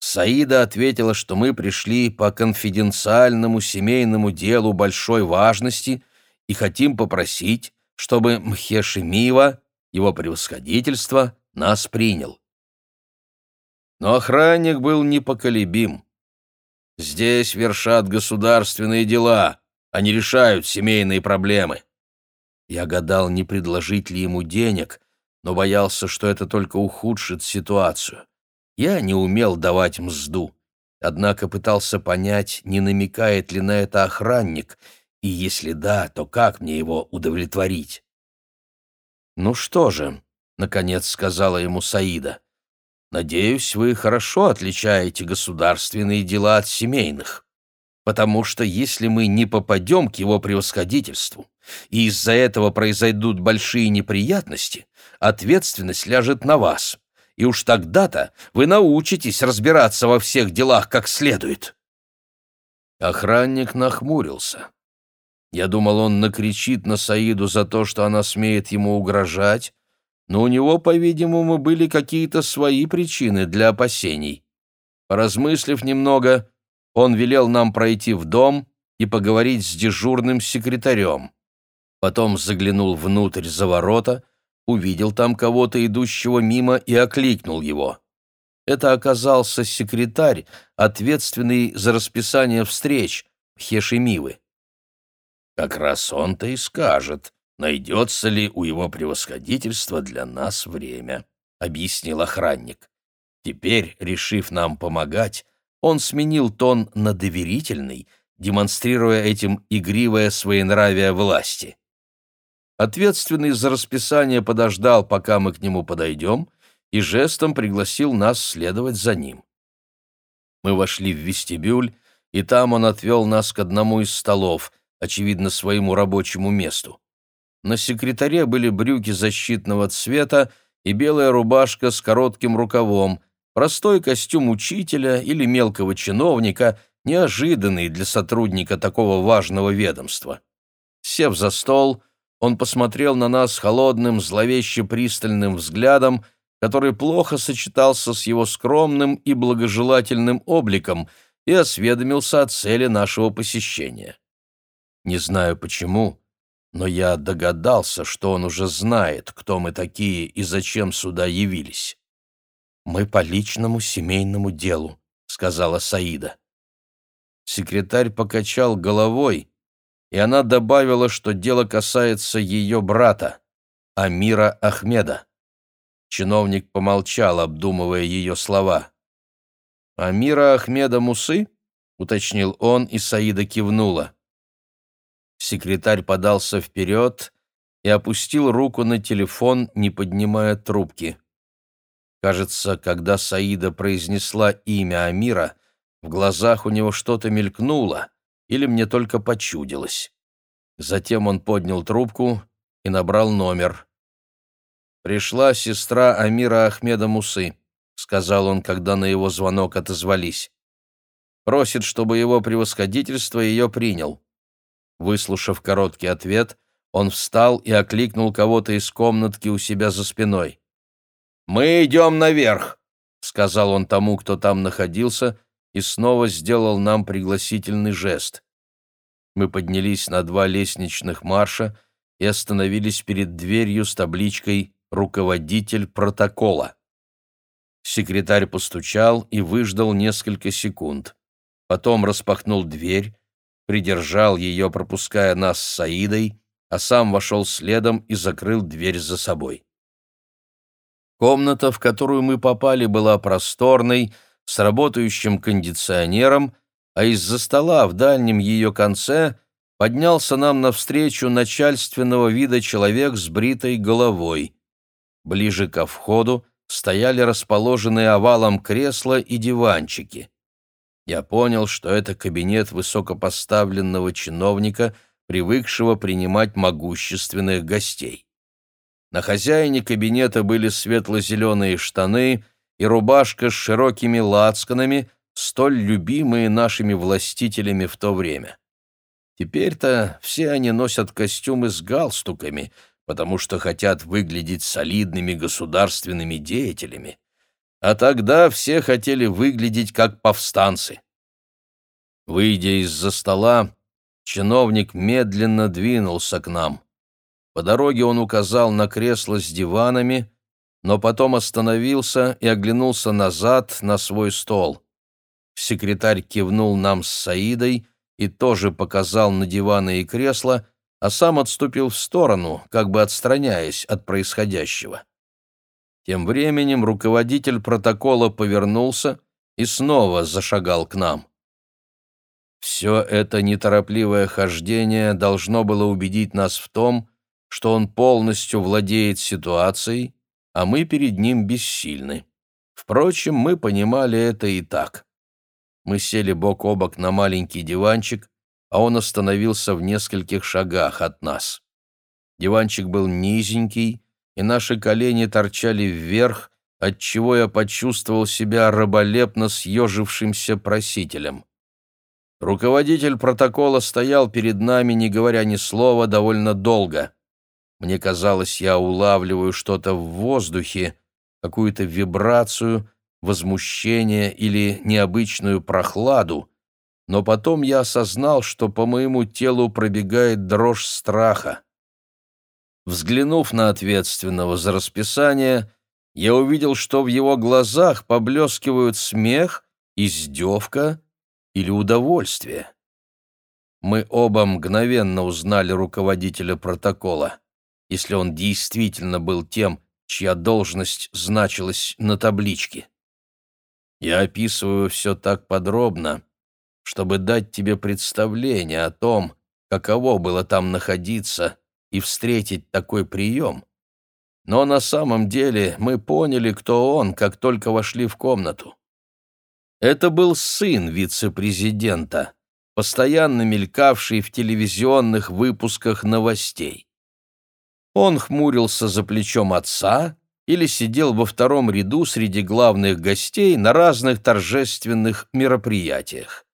Саида ответила, что мы пришли по конфиденциальному семейному делу большой важности и хотим попросить, чтобы Мхешемива его превосходительство нас принял. Но охранник был непоколебим. Здесь вершат государственные дела, они решают семейные проблемы. Я гадал, не предложить ли ему денег, но боялся, что это только ухудшит ситуацию. Я не умел давать мзду, однако пытался понять, не намекает ли на это охранник, и если да, то как мне его удовлетворить. «Ну что же», — наконец сказала ему Саида, — «надеюсь, вы хорошо отличаете государственные дела от семейных, потому что если мы не попадем к его превосходительству, и из-за этого произойдут большие неприятности, ответственность ляжет на вас, и уж тогда-то вы научитесь разбираться во всех делах как следует». Охранник нахмурился. Я думал, он накричит на Саиду за то, что она смеет ему угрожать, но у него, по-видимому, были какие-то свои причины для опасений. Поразмыслив немного, он велел нам пройти в дом и поговорить с дежурным секретарем. Потом заглянул внутрь за ворота, увидел там кого-то, идущего мимо, и окликнул его. это оказался секретарь, ответственный за расписание встреч, Хешемивы. Как раз он-то и скажет, найдется ли у его превосходительства для нас время, объяснил охранник. Теперь, решив нам помогать, он сменил тон на доверительный, демонстрируя этим игривое своенравие власти. Ответственный за расписание подождал, пока мы к нему подойдем, и жестом пригласил нас следовать за ним. Мы вошли в вестибюль, и там он отвел нас к одному из столов, очевидно, своему рабочему месту. На секретаре были брюки защитного цвета и белая рубашка с коротким рукавом, простой костюм учителя или мелкого чиновника, неожиданный для сотрудника такого важного ведомства. Сев за стол, он посмотрел на нас холодным, зловеще пристальным взглядом который плохо сочетался с его скромным и благожелательным обликом, и осведомился о цели нашего посещения. Не знаю почему, но я догадался, что он уже знает, кто мы такие и зачем сюда явились. «Мы по личному семейному делу», — сказала Саида. Секретарь покачал головой, и она добавила, что дело касается ее брата, Амира Ахмеда. Чиновник помолчал, обдумывая ее слова. «Амира Ахмеда Мусы?» — уточнил он, и Саида кивнула. Секретарь подался вперед и опустил руку на телефон, не поднимая трубки. Кажется, когда Саида произнесла имя Амира, в глазах у него что-то мелькнуло, или мне только почудилось. Затем он поднял трубку и набрал номер. «Пришла сестра Амира Ахмеда Мусы», — сказал он, когда на его звонок отозвались. «Просит, чтобы его превосходительство ее принял». Выслушав короткий ответ, он встал и окликнул кого-то из комнатки у себя за спиной. «Мы идем наверх», — сказал он тому, кто там находился, и снова сделал нам пригласительный жест. Мы поднялись на два лестничных марша и остановились перед дверью с табличкой руководитель протокола. Секретарь постучал и выждал несколько секунд. Потом распахнул дверь, придержал ее, пропуская нас с Саидой, а сам вошел следом и закрыл дверь за собой. Комната, в которую мы попали, была просторной, с работающим кондиционером, а из-за стола в дальнем ее конце поднялся нам навстречу начальственного вида человек с бритой головой. Ближе ко входу стояли расположенные овалом кресла и диванчики. Я понял, что это кабинет высокопоставленного чиновника, привыкшего принимать могущественных гостей. На хозяине кабинета были светло-зеленые штаны и рубашка с широкими лацканами, столь любимые нашими властителями в то время. Теперь-то все они носят костюмы с галстуками, потому что хотят выглядеть солидными государственными деятелями, а тогда все хотели выглядеть как повстанцы. Выйдя из-за стола, чиновник медленно двинулся к нам. По дороге он указал на кресло с диванами, но потом остановился и оглянулся назад на свой стол. Секретарь кивнул нам с Саидой и тоже показал на диваны и кресла, а сам отступил в сторону, как бы отстраняясь от происходящего. Тем временем руководитель протокола повернулся и снова зашагал к нам. Все это неторопливое хождение должно было убедить нас в том, что он полностью владеет ситуацией, а мы перед ним бессильны. Впрочем, мы понимали это и так. Мы сели бок о бок на маленький диванчик, а он остановился в нескольких шагах от нас. Диванчик был низенький, и наши колени торчали вверх, отчего я почувствовал себя раболепно съежившимся просителем. Руководитель протокола стоял перед нами, не говоря ни слова, довольно долго. Мне казалось, я улавливаю что-то в воздухе, какую-то вибрацию, возмущение или необычную прохладу, но потом я осознал, что по моему телу пробегает дрожь страха. Взглянув на ответственного за расписание, я увидел, что в его глазах поблескивают смех, издевка или удовольствие. Мы оба мгновенно узнали руководителя протокола, если он действительно был тем, чья должность значилась на табличке. Я описываю все так подробно, чтобы дать тебе представление о том, каково было там находиться и встретить такой прием. Но на самом деле мы поняли, кто он, как только вошли в комнату. Это был сын вице-президента, постоянно мелькавший в телевизионных выпусках новостей. Он хмурился за плечом отца или сидел во втором ряду среди главных гостей на разных торжественных мероприятиях.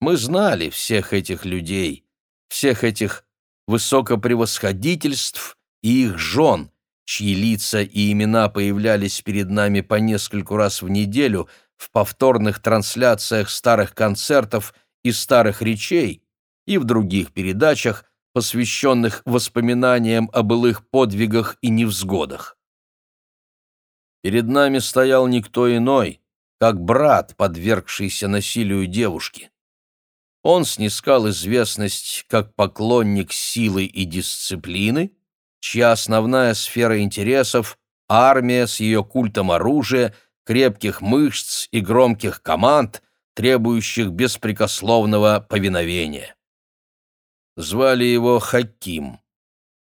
Мы знали всех этих людей, всех этих высокопревосходительств и их жен, чьи лица и имена появлялись перед нами по нескольку раз в неделю в повторных трансляциях старых концертов и старых речей и в других передачах, посвященных воспоминаниям о былых подвигах и невзгодах. Перед нами стоял никто иной, как брат, подвергшийся насилию девушки. Он снискал известность как поклонник силы и дисциплины, чья основная сфера интересов — армия с ее культом оружия, крепких мышц и громких команд, требующих беспрекословного повиновения. Звали его Хаким.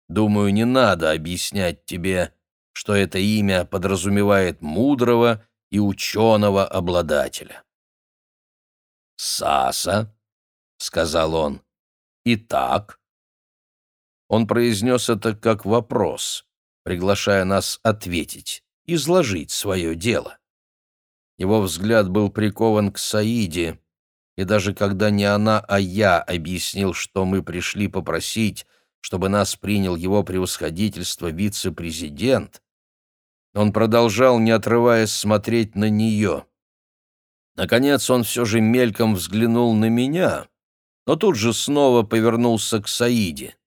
Думаю, не надо объяснять тебе, что это имя подразумевает мудрого и ученого обладателя. Саса — сказал он. «Итак?» Он произнес это как вопрос, приглашая нас ответить, изложить свое дело. Его взгляд был прикован к Саиде, и даже когда не она, а я объяснил, что мы пришли попросить, чтобы нас принял его превосходительство вице-президент, он продолжал, не отрываясь, смотреть на нее. Наконец он все же мельком взглянул на меня, но тут же снова повернулся к Саиде.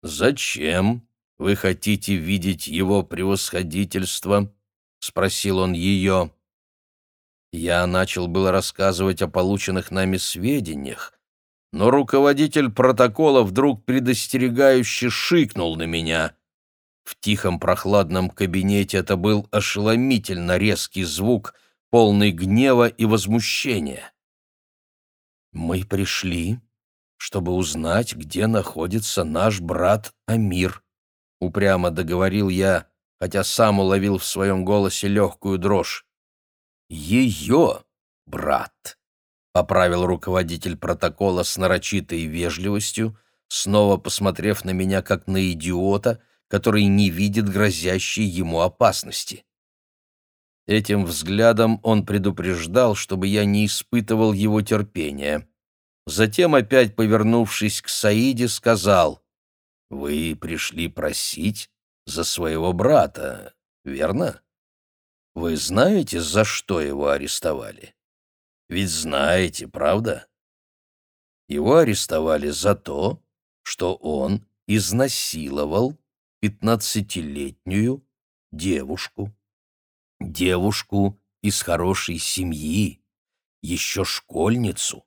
«Зачем вы хотите видеть его превосходительство?» — спросил он ее. Я начал было рассказывать о полученных нами сведениях, но руководитель протокола вдруг предостерегающе шикнул на меня. В тихом прохладном кабинете это был ошеломительно резкий звук, полный гнева и возмущения. «Мы пришли, чтобы узнать, где находится наш брат Амир», — упрямо договорил я, хотя сам уловил в своем голосе легкую дрожь. «Ее брат», — поправил руководитель протокола с нарочитой вежливостью, снова посмотрев на меня как на идиота, который не видит грозящей ему опасности. Этим взглядом он предупреждал, чтобы я не испытывал его терпения. Затем, опять повернувшись к Саиде, сказал, «Вы пришли просить за своего брата, верно? Вы знаете, за что его арестовали? Ведь знаете, правда? Его арестовали за то, что он изнасиловал пятнадцатилетнюю девушку девушку из хорошей семьи, еще школьницу,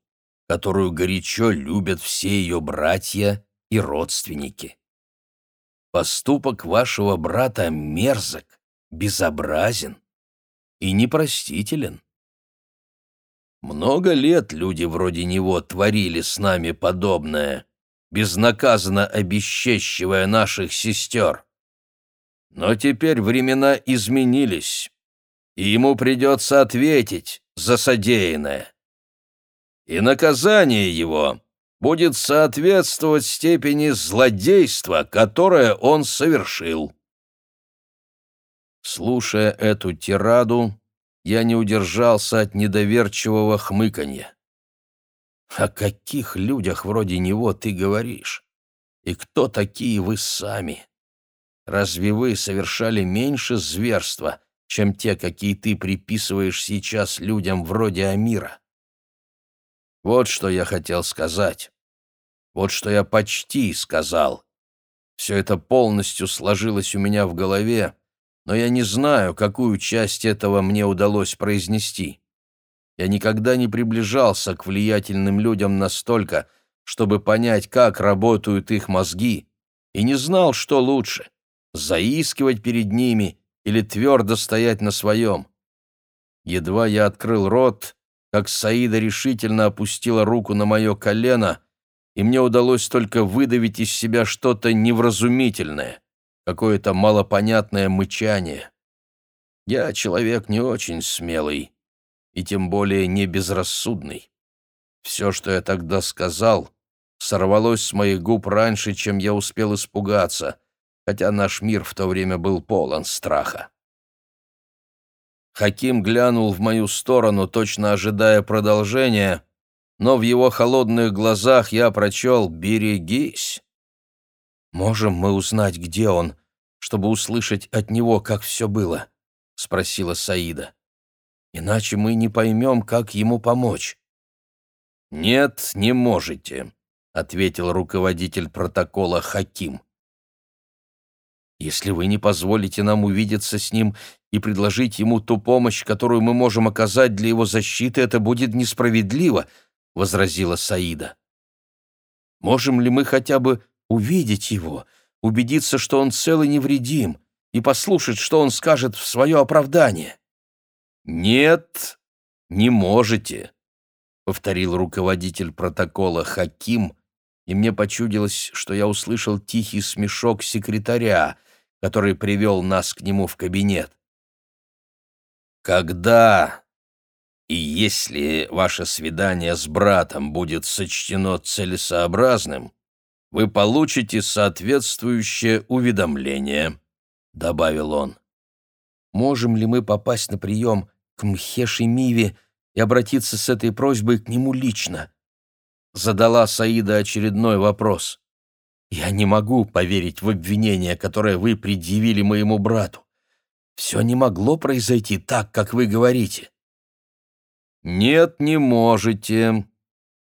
которую горячо любят все ее братья и родственники. Поступок вашего брата мерзок, безобразен и непростителен. Много лет люди вроде него творили с нами подобное, безнаказанно обесчещивая наших сестер. Но теперь времена изменились и ему придется ответить за содеянное. И наказание его будет соответствовать степени злодейства, которое он совершил. Слушая эту тираду, я не удержался от недоверчивого хмыканья. «О каких людях вроде него ты говоришь? И кто такие вы сами? Разве вы совершали меньше зверства, чем те, какие ты приписываешь сейчас людям вроде Амира. Вот что я хотел сказать. Вот что я почти сказал. Все это полностью сложилось у меня в голове, но я не знаю, какую часть этого мне удалось произнести. Я никогда не приближался к влиятельным людям настолько, чтобы понять, как работают их мозги, и не знал, что лучше — заискивать перед ними или твердо стоять на своем. Едва я открыл рот, как Саида решительно опустила руку на мое колено, и мне удалось только выдавить из себя что-то невразумительное, какое-то малопонятное мычание. Я человек не очень смелый и тем более не безрассудный. Все, что я тогда сказал, сорвалось с моих губ раньше, чем я успел испугаться, хотя наш мир в то время был полон страха. Хаким глянул в мою сторону, точно ожидая продолжения, но в его холодных глазах я прочел «Берегись». «Можем мы узнать, где он, чтобы услышать от него, как все было?» — спросила Саида. «Иначе мы не поймем, как ему помочь». «Нет, не можете», — ответил руководитель протокола Хаким. «Если вы не позволите нам увидеться с ним и предложить ему ту помощь, которую мы можем оказать для его защиты, это будет несправедливо», — возразила Саида. «Можем ли мы хотя бы увидеть его, убедиться, что он цел и невредим, и послушать, что он скажет в свое оправдание?» «Нет, не можете», — повторил руководитель протокола Хаким, и мне почудилось, что я услышал тихий смешок секретаря, который привел нас к нему в кабинет. «Когда и если ваше свидание с братом будет сочтено целесообразным, вы получите соответствующее уведомление», — добавил он. «Можем ли мы попасть на прием к Мхеши Миве и обратиться с этой просьбой к нему лично?» Задала Саида очередной вопрос. «Я не могу поверить в обвинение, которое вы предъявили моему брату. Все не могло произойти так, как вы говорите». «Нет, не можете.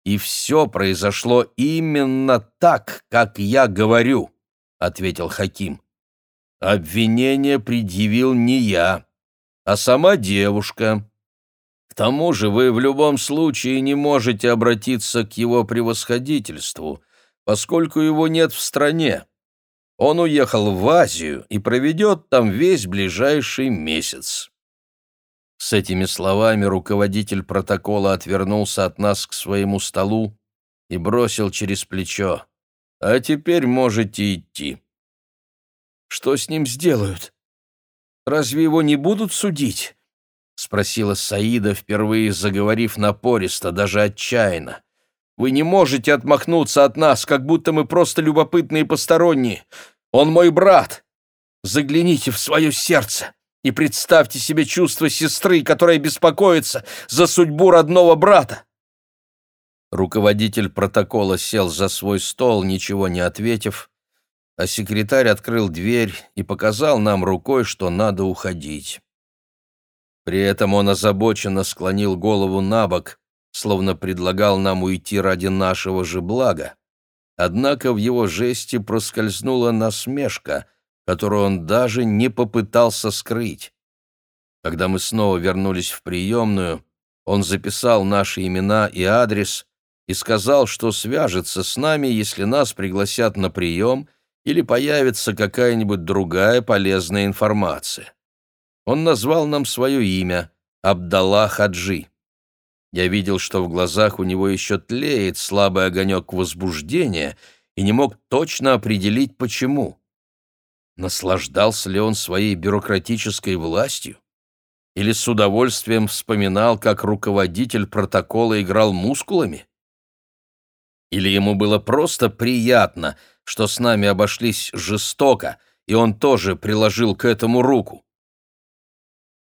И все произошло именно так, как я говорю», — ответил Хаким. «Обвинение предъявил не я, а сама девушка. К тому же вы в любом случае не можете обратиться к его превосходительству, поскольку его нет в стране. Он уехал в Азию и проведет там весь ближайший месяц». С этими словами руководитель протокола отвернулся от нас к своему столу и бросил через плечо. «А теперь можете идти». «Что с ним сделают? Разве его не будут судить?» — спросила Саида, впервые заговорив напористо, даже отчаянно. «Вы не можете отмахнуться от нас, как будто мы просто любопытные посторонние. Он мой брат. Загляните в свое сердце и представьте себе чувство сестры, которая беспокоится за судьбу родного брата. Руководитель протокола сел за свой стол, ничего не ответив, а секретарь открыл дверь и показал нам рукой, что надо уходить. При этом он озабоченно склонил голову на бок, словно предлагал нам уйти ради нашего же блага. Однако в его жесте проскользнула насмешка — которую он даже не попытался скрыть. Когда мы снова вернулись в приемную, он записал наши имена и адрес и сказал, что свяжется с нами, если нас пригласят на прием или появится какая-нибудь другая полезная информация. Он назвал нам свое имя — Абдалла Хаджи. Я видел, что в глазах у него еще тлеет слабый огонек возбуждения и не мог точно определить, почему. Наслаждался ли он своей бюрократической властью? Или с удовольствием вспоминал, как руководитель протокола играл мускулами? Или ему было просто приятно, что с нами обошлись жестоко, и он тоже приложил к этому руку?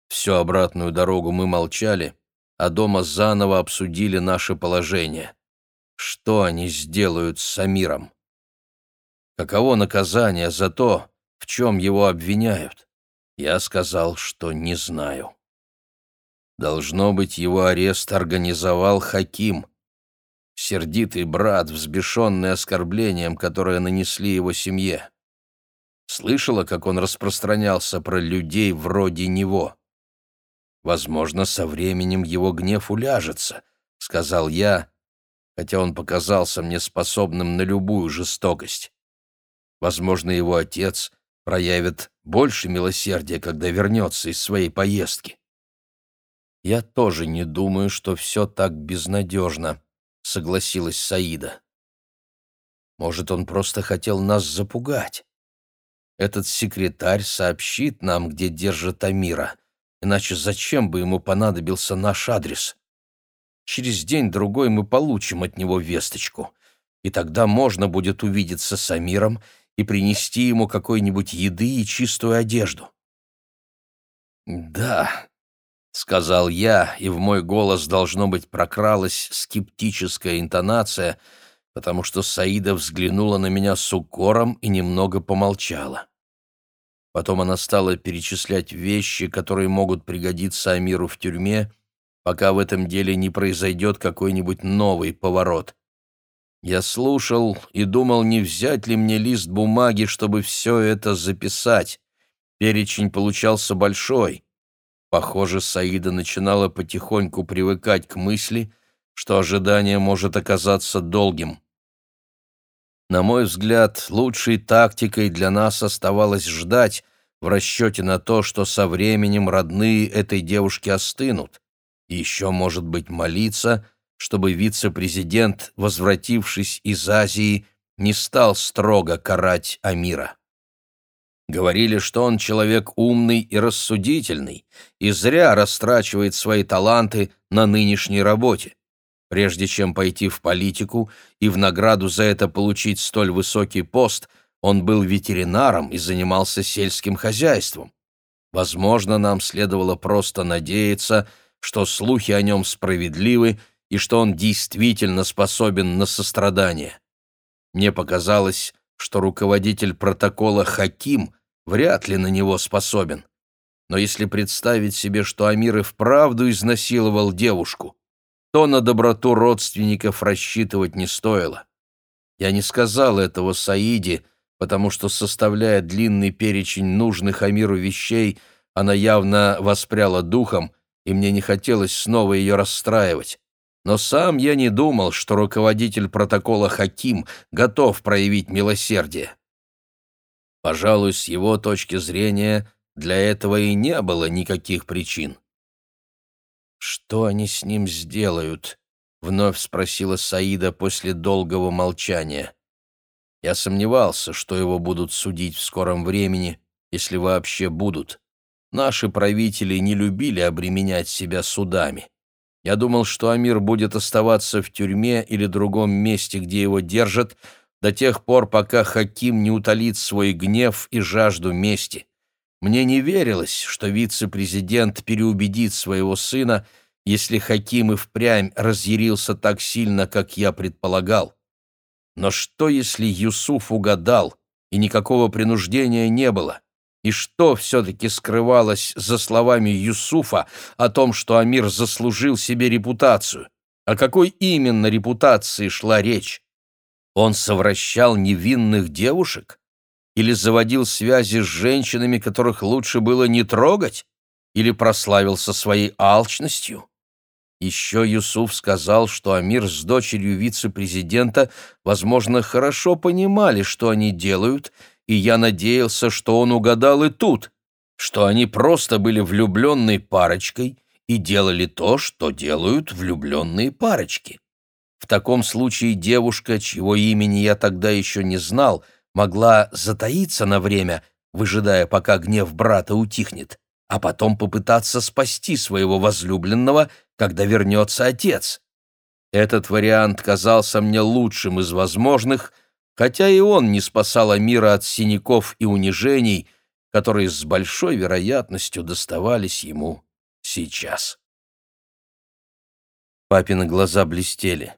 Всю обратную дорогу мы молчали, а дома заново обсудили наше положение. Что они сделают с Самиром? Каково наказание за то, в чем его обвиняют. Я сказал, что не знаю. Должно быть, его арест организовал Хаким. Сердитый брат, взбешенный оскорблением, которое нанесли его семье. Слышала, как он распространялся про людей вроде него. Возможно, со временем его гнев уляжется, сказал я, хотя он показался мне способным на любую жестокость. Возможно, его отец проявит больше милосердия, когда вернется из своей поездки. «Я тоже не думаю, что все так безнадежно», — согласилась Саида. «Может, он просто хотел нас запугать? Этот секретарь сообщит нам, где держит Амира, иначе зачем бы ему понадобился наш адрес? Через день-другой мы получим от него весточку, и тогда можно будет увидеться с Амиром и принести ему какой-нибудь еды и чистую одежду». «Да», — сказал я, и в мой голос, должно быть, прокралась скептическая интонация, потому что Саида взглянула на меня с укором и немного помолчала. Потом она стала перечислять вещи, которые могут пригодиться Амиру в тюрьме, пока в этом деле не произойдет какой-нибудь новый поворот. Я слушал и думал, не взять ли мне лист бумаги, чтобы все это записать. Перечень получался большой — Похоже, Саида начинала потихоньку привыкать к мысли, что ожидание может оказаться долгим. На мой взгляд, лучшей тактикой для нас оставалось ждать в расчете на то, что со временем родные этой девушки остынут, и еще, может быть, молиться, чтобы вице-президент, возвратившись из Азии, не стал строго карать Амира. Говорили, что он человек умный и рассудительный, и зря растрачивает свои таланты на нынешней работе. Прежде чем пойти в политику и в награду за это получить столь высокий пост, он был ветеринаром и занимался сельским хозяйством. Возможно, нам следовало просто надеяться, что слухи о нем справедливы и что он действительно способен на сострадание. Мне показалось, что руководитель протокола Хаким вряд ли на него способен. Но если представить себе, что Амир и вправду изнасиловал девушку, то на доброту родственников рассчитывать не стоило. Я не сказал этого Саиде, потому что, составляя длинный перечень нужных Амиру вещей, она явно воспряла духом, и мне не хотелось снова ее расстраивать. Но сам я не думал, что руководитель протокола Хаким готов проявить милосердие. Пожалуй, с его точки зрения, для этого и не было никаких причин. «Что они с ним сделают?» — вновь спросила Саида после долгого молчания. Я сомневался, что его будут судить в скором времени, если вообще будут. Наши правители не любили обременять себя судами. Я думал, что Амир будет оставаться в тюрьме или другом месте, где его держат, до тех пор, пока Хаким не утолит свой гнев и жажду мести. Мне не верилось, что вице-президент переубедит своего сына, если Хаким и впрямь разъярился так сильно, как я предполагал. Но что, если Юсуф угадал, и никакого принуждения не было? И что все-таки скрывалось за словами Юсуфа о том, что Амир заслужил себе репутацию? О какой именно репутации шла речь? Он совращал невинных девушек? Или заводил связи с женщинами, которых лучше было не трогать? Или прославился своей алчностью? Еще Юсуф сказал, что Амир с дочерью вице-президента, возможно, хорошо понимали, что они делают, и я надеялся, что он угадал и тут, что они просто были влюбленной парочкой и делали то, что делают влюбленные парочки. В таком случае девушка, чьего имени я тогда еще не знал, могла затаиться на время, выжидая, пока гнев брата утихнет, а потом попытаться спасти своего возлюбленного, когда вернется отец. Этот вариант казался мне лучшим из возможных, хотя и он не спасал мира от синяков и унижений, которые с большой вероятностью доставались ему сейчас. Папины глаза блестели.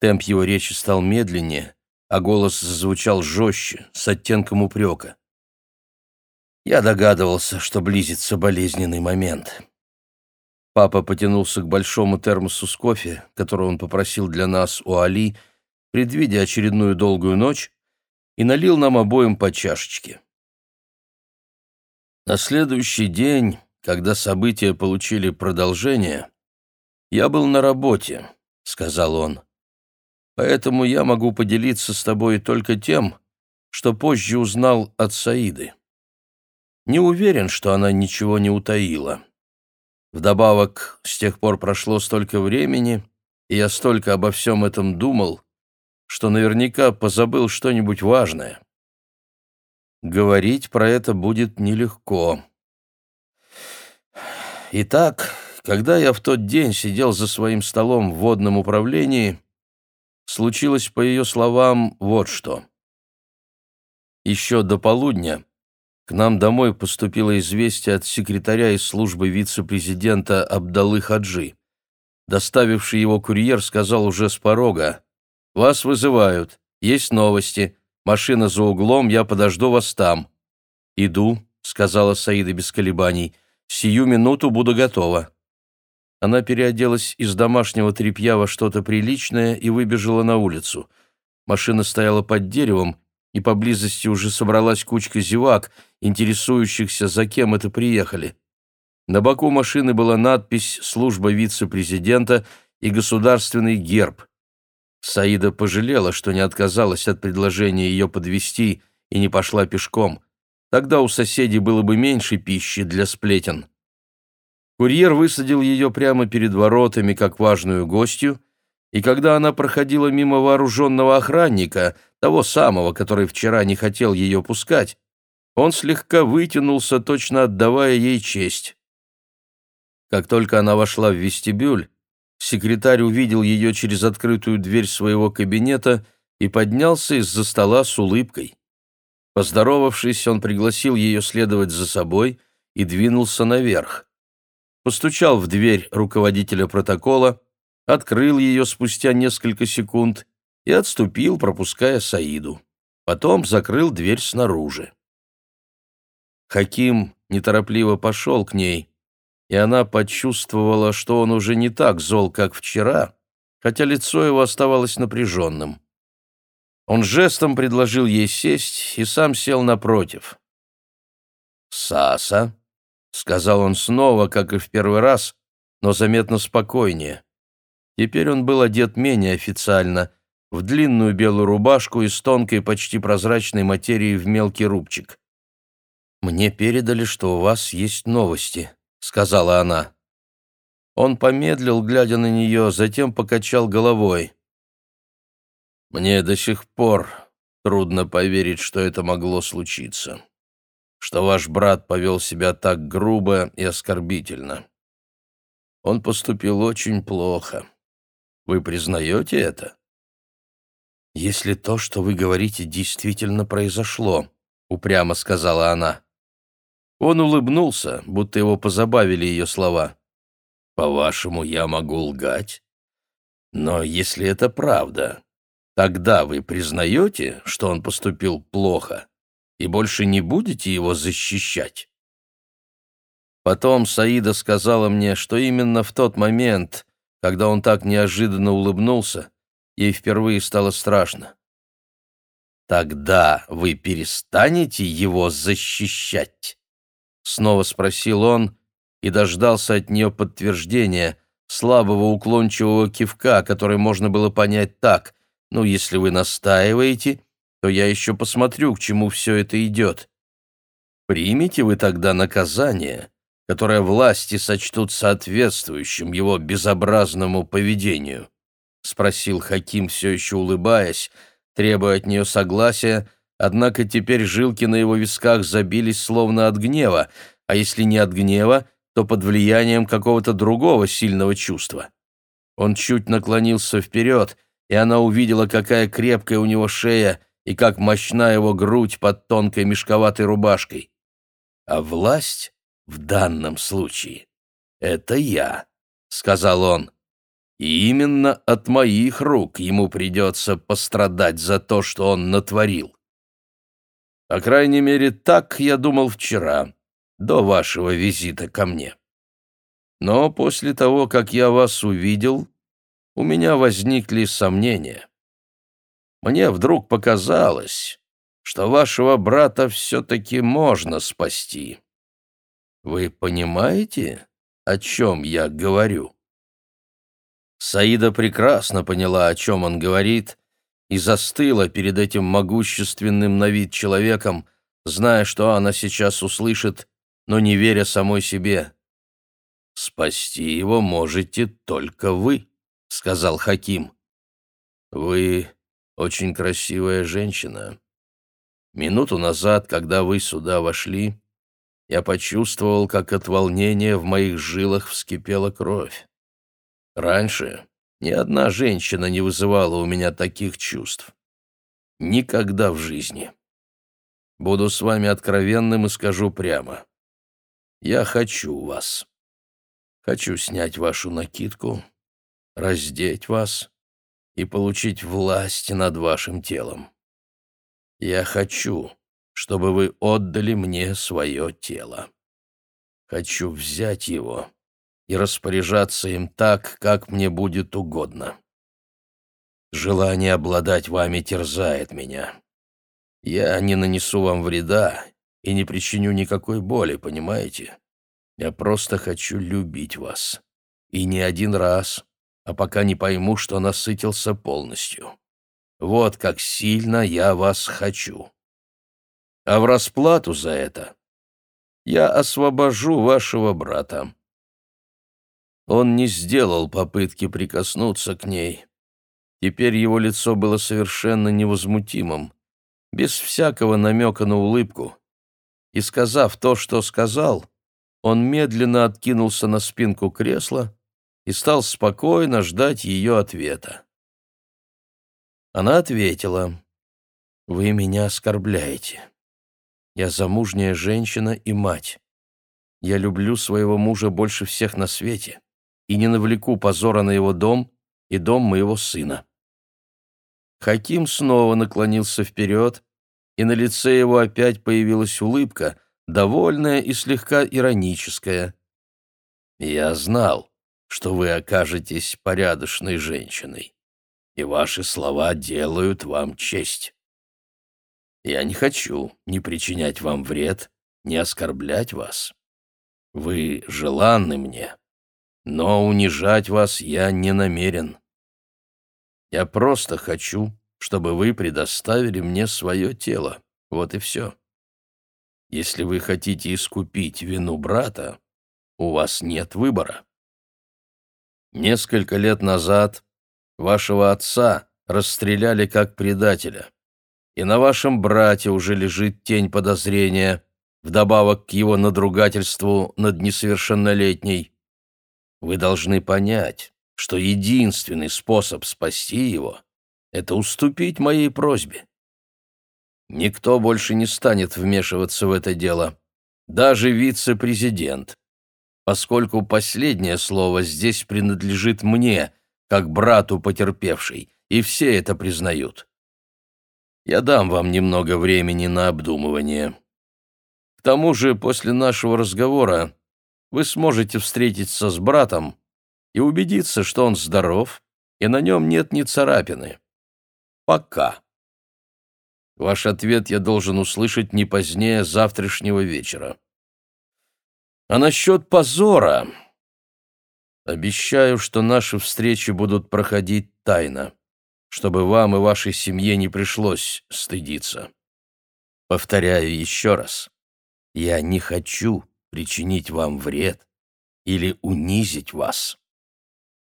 Темп его речи стал медленнее, а голос зазвучал жестче, с оттенком упрека. Я догадывался, что близится болезненный момент. Папа потянулся к большому термосу с кофе, который он попросил для нас у Али, предвидя очередную долгую ночь, и налил нам обоим по чашечке. На следующий день, когда события получили продолжение, я был на работе, сказал он. Поэтому я могу поделиться с тобой только тем, что позже узнал от Саиды. Не уверен, что она ничего не утаила. Вдобавок, с тех пор прошло столько времени, и я столько обо всем этом думал, что наверняка позабыл что-нибудь важное. Говорить про это будет нелегко. Итак, когда я в тот день сидел за своим столом в водном управлении, случилось, по ее словам, вот что. Еще до полудня к нам домой поступило известие от секретаря из службы вице-президента Абдалы Хаджи. Доставивший его курьер сказал уже с порога, «Вас вызывают, есть новости, машина за углом, я подожду вас там». «Иду», — сказала Саида без колебаний, «сию минуту буду готова». Она переоделась из домашнего тряпья во что-то приличное и выбежала на улицу. Машина стояла под деревом, и поблизости уже собралась кучка зевак, интересующихся, за кем это приехали. На боку машины была надпись «Служба вице-президента» и государственный герб. Саида пожалела, что не отказалась от предложения ее подвести и не пошла пешком. Тогда у соседей было бы меньше пищи для сплетен. Курьер высадил ее прямо перед воротами, как важную гостью, и когда она проходила мимо вооруженного охранника, того самого, который вчера не хотел ее пускать, он слегка вытянулся, точно отдавая ей честь. Как только она вошла в вестибюль, секретарь увидел ее через открытую дверь своего кабинета и поднялся из-за стола с улыбкой. Поздоровавшись, он пригласил ее следовать за собой и двинулся наверх. Постучал в дверь руководителя протокола, открыл ее спустя несколько секунд и отступил, пропуская Саиду. Потом закрыл дверь снаружи. Хаким неторопливо пошел к ней, и она почувствовала, что он уже не так зол, как вчера, хотя лицо его оставалось напряженным. Он жестом предложил ей сесть и сам сел напротив. «Саса», — сказал он снова, как и в первый раз, но заметно спокойнее. Теперь он был одет менее официально — в длинную белую рубашку из тонкой, почти прозрачной материи в мелкий рубчик. «Мне передали, что у вас есть новости», — сказала она. Он помедлил, глядя на нее, затем покачал головой. «Мне до сих пор трудно поверить, что это могло случиться, что ваш брат повел себя так грубо и оскорбительно. Он поступил очень плохо. Вы признаете это?» «Если то, что вы говорите, действительно произошло», — упрямо сказала она. Он улыбнулся, будто его позабавили ее слова. «По-вашему, я могу лгать? Но если это правда, тогда вы признаете, что он поступил плохо, и больше не будете его защищать?» Потом Саида сказала мне, что именно в тот момент, когда он так неожиданно улыбнулся, Ей впервые стало страшно. «Тогда вы перестанете его защищать?» Снова спросил он и дождался от нее подтверждения, слабого уклончивого кивка, который можно было понять так. «Ну, если вы настаиваете, то я еще посмотрю, к чему все это идет. Примите вы тогда наказание, которое власти сочтут соответствующим его безобразному поведению». — спросил Хаким, все еще улыбаясь, требуя от нее согласия, однако теперь жилки на его висках забились словно от гнева, а если не от гнева, то под влиянием какого-то другого сильного чувства. Он чуть наклонился вперед, и она увидела, какая крепкая у него шея и как мощна его грудь под тонкой мешковатой рубашкой. «А власть в данном случае — это я», — сказал он. И именно от моих рук ему придется пострадать за то, что он натворил. По крайней мере, так я думал вчера, до вашего визита ко мне. Но после того, как я вас увидел, у меня возникли сомнения. Мне вдруг показалось, что вашего брата все-таки можно спасти. Вы понимаете, о чем я говорю?» Саида прекрасно поняла, о чем он говорит, и застыла перед этим могущественным на вид человеком, зная, что она сейчас услышит, но не веря самой себе. «Спасти его можете только вы», — сказал Хаким. «Вы очень красивая женщина. Минуту назад, когда вы сюда вошли, я почувствовал, как от волнения в моих жилах вскипела кровь. Раньше ни одна женщина не вызывала у меня таких чувств. Никогда в жизни. Буду с вами откровенным и скажу прямо. Я хочу вас. Хочу снять вашу накидку, раздеть вас и получить власть над вашим телом. Я хочу, чтобы вы отдали мне свое тело. Хочу взять его и распоряжаться им так, как мне будет угодно. Желание обладать вами терзает меня. Я не нанесу вам вреда и не причиню никакой боли, понимаете? Я просто хочу любить вас. И не один раз, а пока не пойму, что насытился полностью. Вот как сильно я вас хочу. А в расплату за это я освобожу вашего брата. Он не сделал попытки прикоснуться к ней. Теперь его лицо было совершенно невозмутимым, без всякого намека на улыбку. И сказав то, что сказал, он медленно откинулся на спинку кресла и стал спокойно ждать ее ответа. Она ответила, «Вы меня оскорбляете. Я замужняя женщина и мать. Я люблю своего мужа больше всех на свете и не навлеку позора на его дом и дом моего сына». Хаким снова наклонился вперед, и на лице его опять появилась улыбка, довольная и слегка ироническая. «Я знал, что вы окажетесь порядочной женщиной, и ваши слова делают вам честь. Я не хочу ни причинять вам вред, ни оскорблять вас. Вы желанны мне, но унижать вас я не намерен. Я просто хочу, чтобы вы предоставили мне свое тело. Вот и все. Если вы хотите искупить вину брата, у вас нет выбора. Несколько лет назад вашего отца расстреляли как предателя и на вашем брате уже лежит тень подозрения, вдобавок к его надругательству над несовершеннолетней. Вы должны понять, что единственный способ спасти его — это уступить моей просьбе. Никто больше не станет вмешиваться в это дело, даже вице-президент, поскольку последнее слово здесь принадлежит мне, как брату потерпевшей, и все это признают. Я дам вам немного времени на обдумывание. К тому же после нашего разговора вы сможете встретиться с братом и убедиться, что он здоров, и на нем нет ни царапины. Пока. Ваш ответ я должен услышать не позднее завтрашнего вечера. А насчет позора... Обещаю, что наши встречи будут проходить тайно чтобы вам и вашей семье не пришлось стыдиться. Повторяю еще раз, я не хочу причинить вам вред или унизить вас.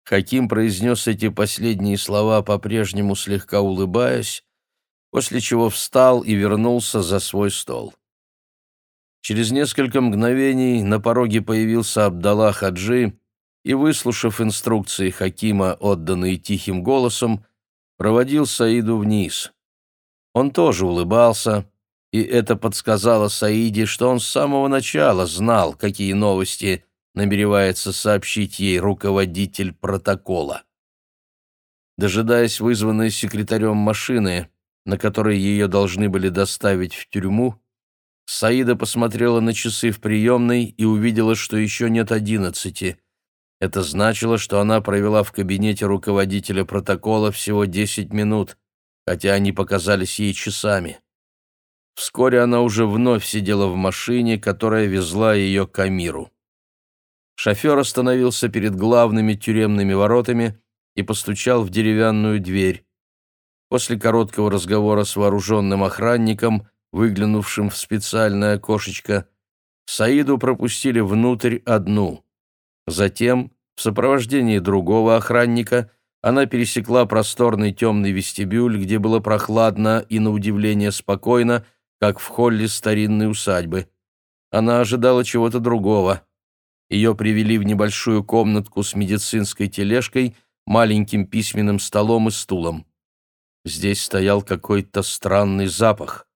Хаким произнес эти последние слова, по-прежнему слегка улыбаясь, после чего встал и вернулся за свой стол. Через несколько мгновений на пороге появился Абдалlah Хаджи и, выслушав инструкции Хакима, отданные тихим голосом, проводил Саиду вниз. Он тоже улыбался, и это подсказало Саиде, что он с самого начала знал, какие новости намеревается сообщить ей руководитель протокола. Дожидаясь вызванной секретарем машины, на которой ее должны были доставить в тюрьму, Саида посмотрела на часы в приемной и увидела, что еще нет одиннадцати — это значило, что она провела в кабинете руководителя протокола всего 10 минут, хотя они показались ей часами. Вскоре она уже вновь сидела в машине, которая везла ее к Амиру. Шофер остановился перед главными тюремными воротами и постучал в деревянную дверь. После короткого разговора с вооруженным охранником, выглянувшим в специальное окошечко, Саиду пропустили внутрь одну. Затем, в сопровождении другого охранника, она пересекла просторный темный вестибюль, где было прохладно и, на удивление, спокойно, как в холле старинной усадьбы. Она ожидала чего-то другого. Ее привели в небольшую комнатку с медицинской тележкой, маленьким письменным столом и стулом. Здесь стоял какой-то странный запах.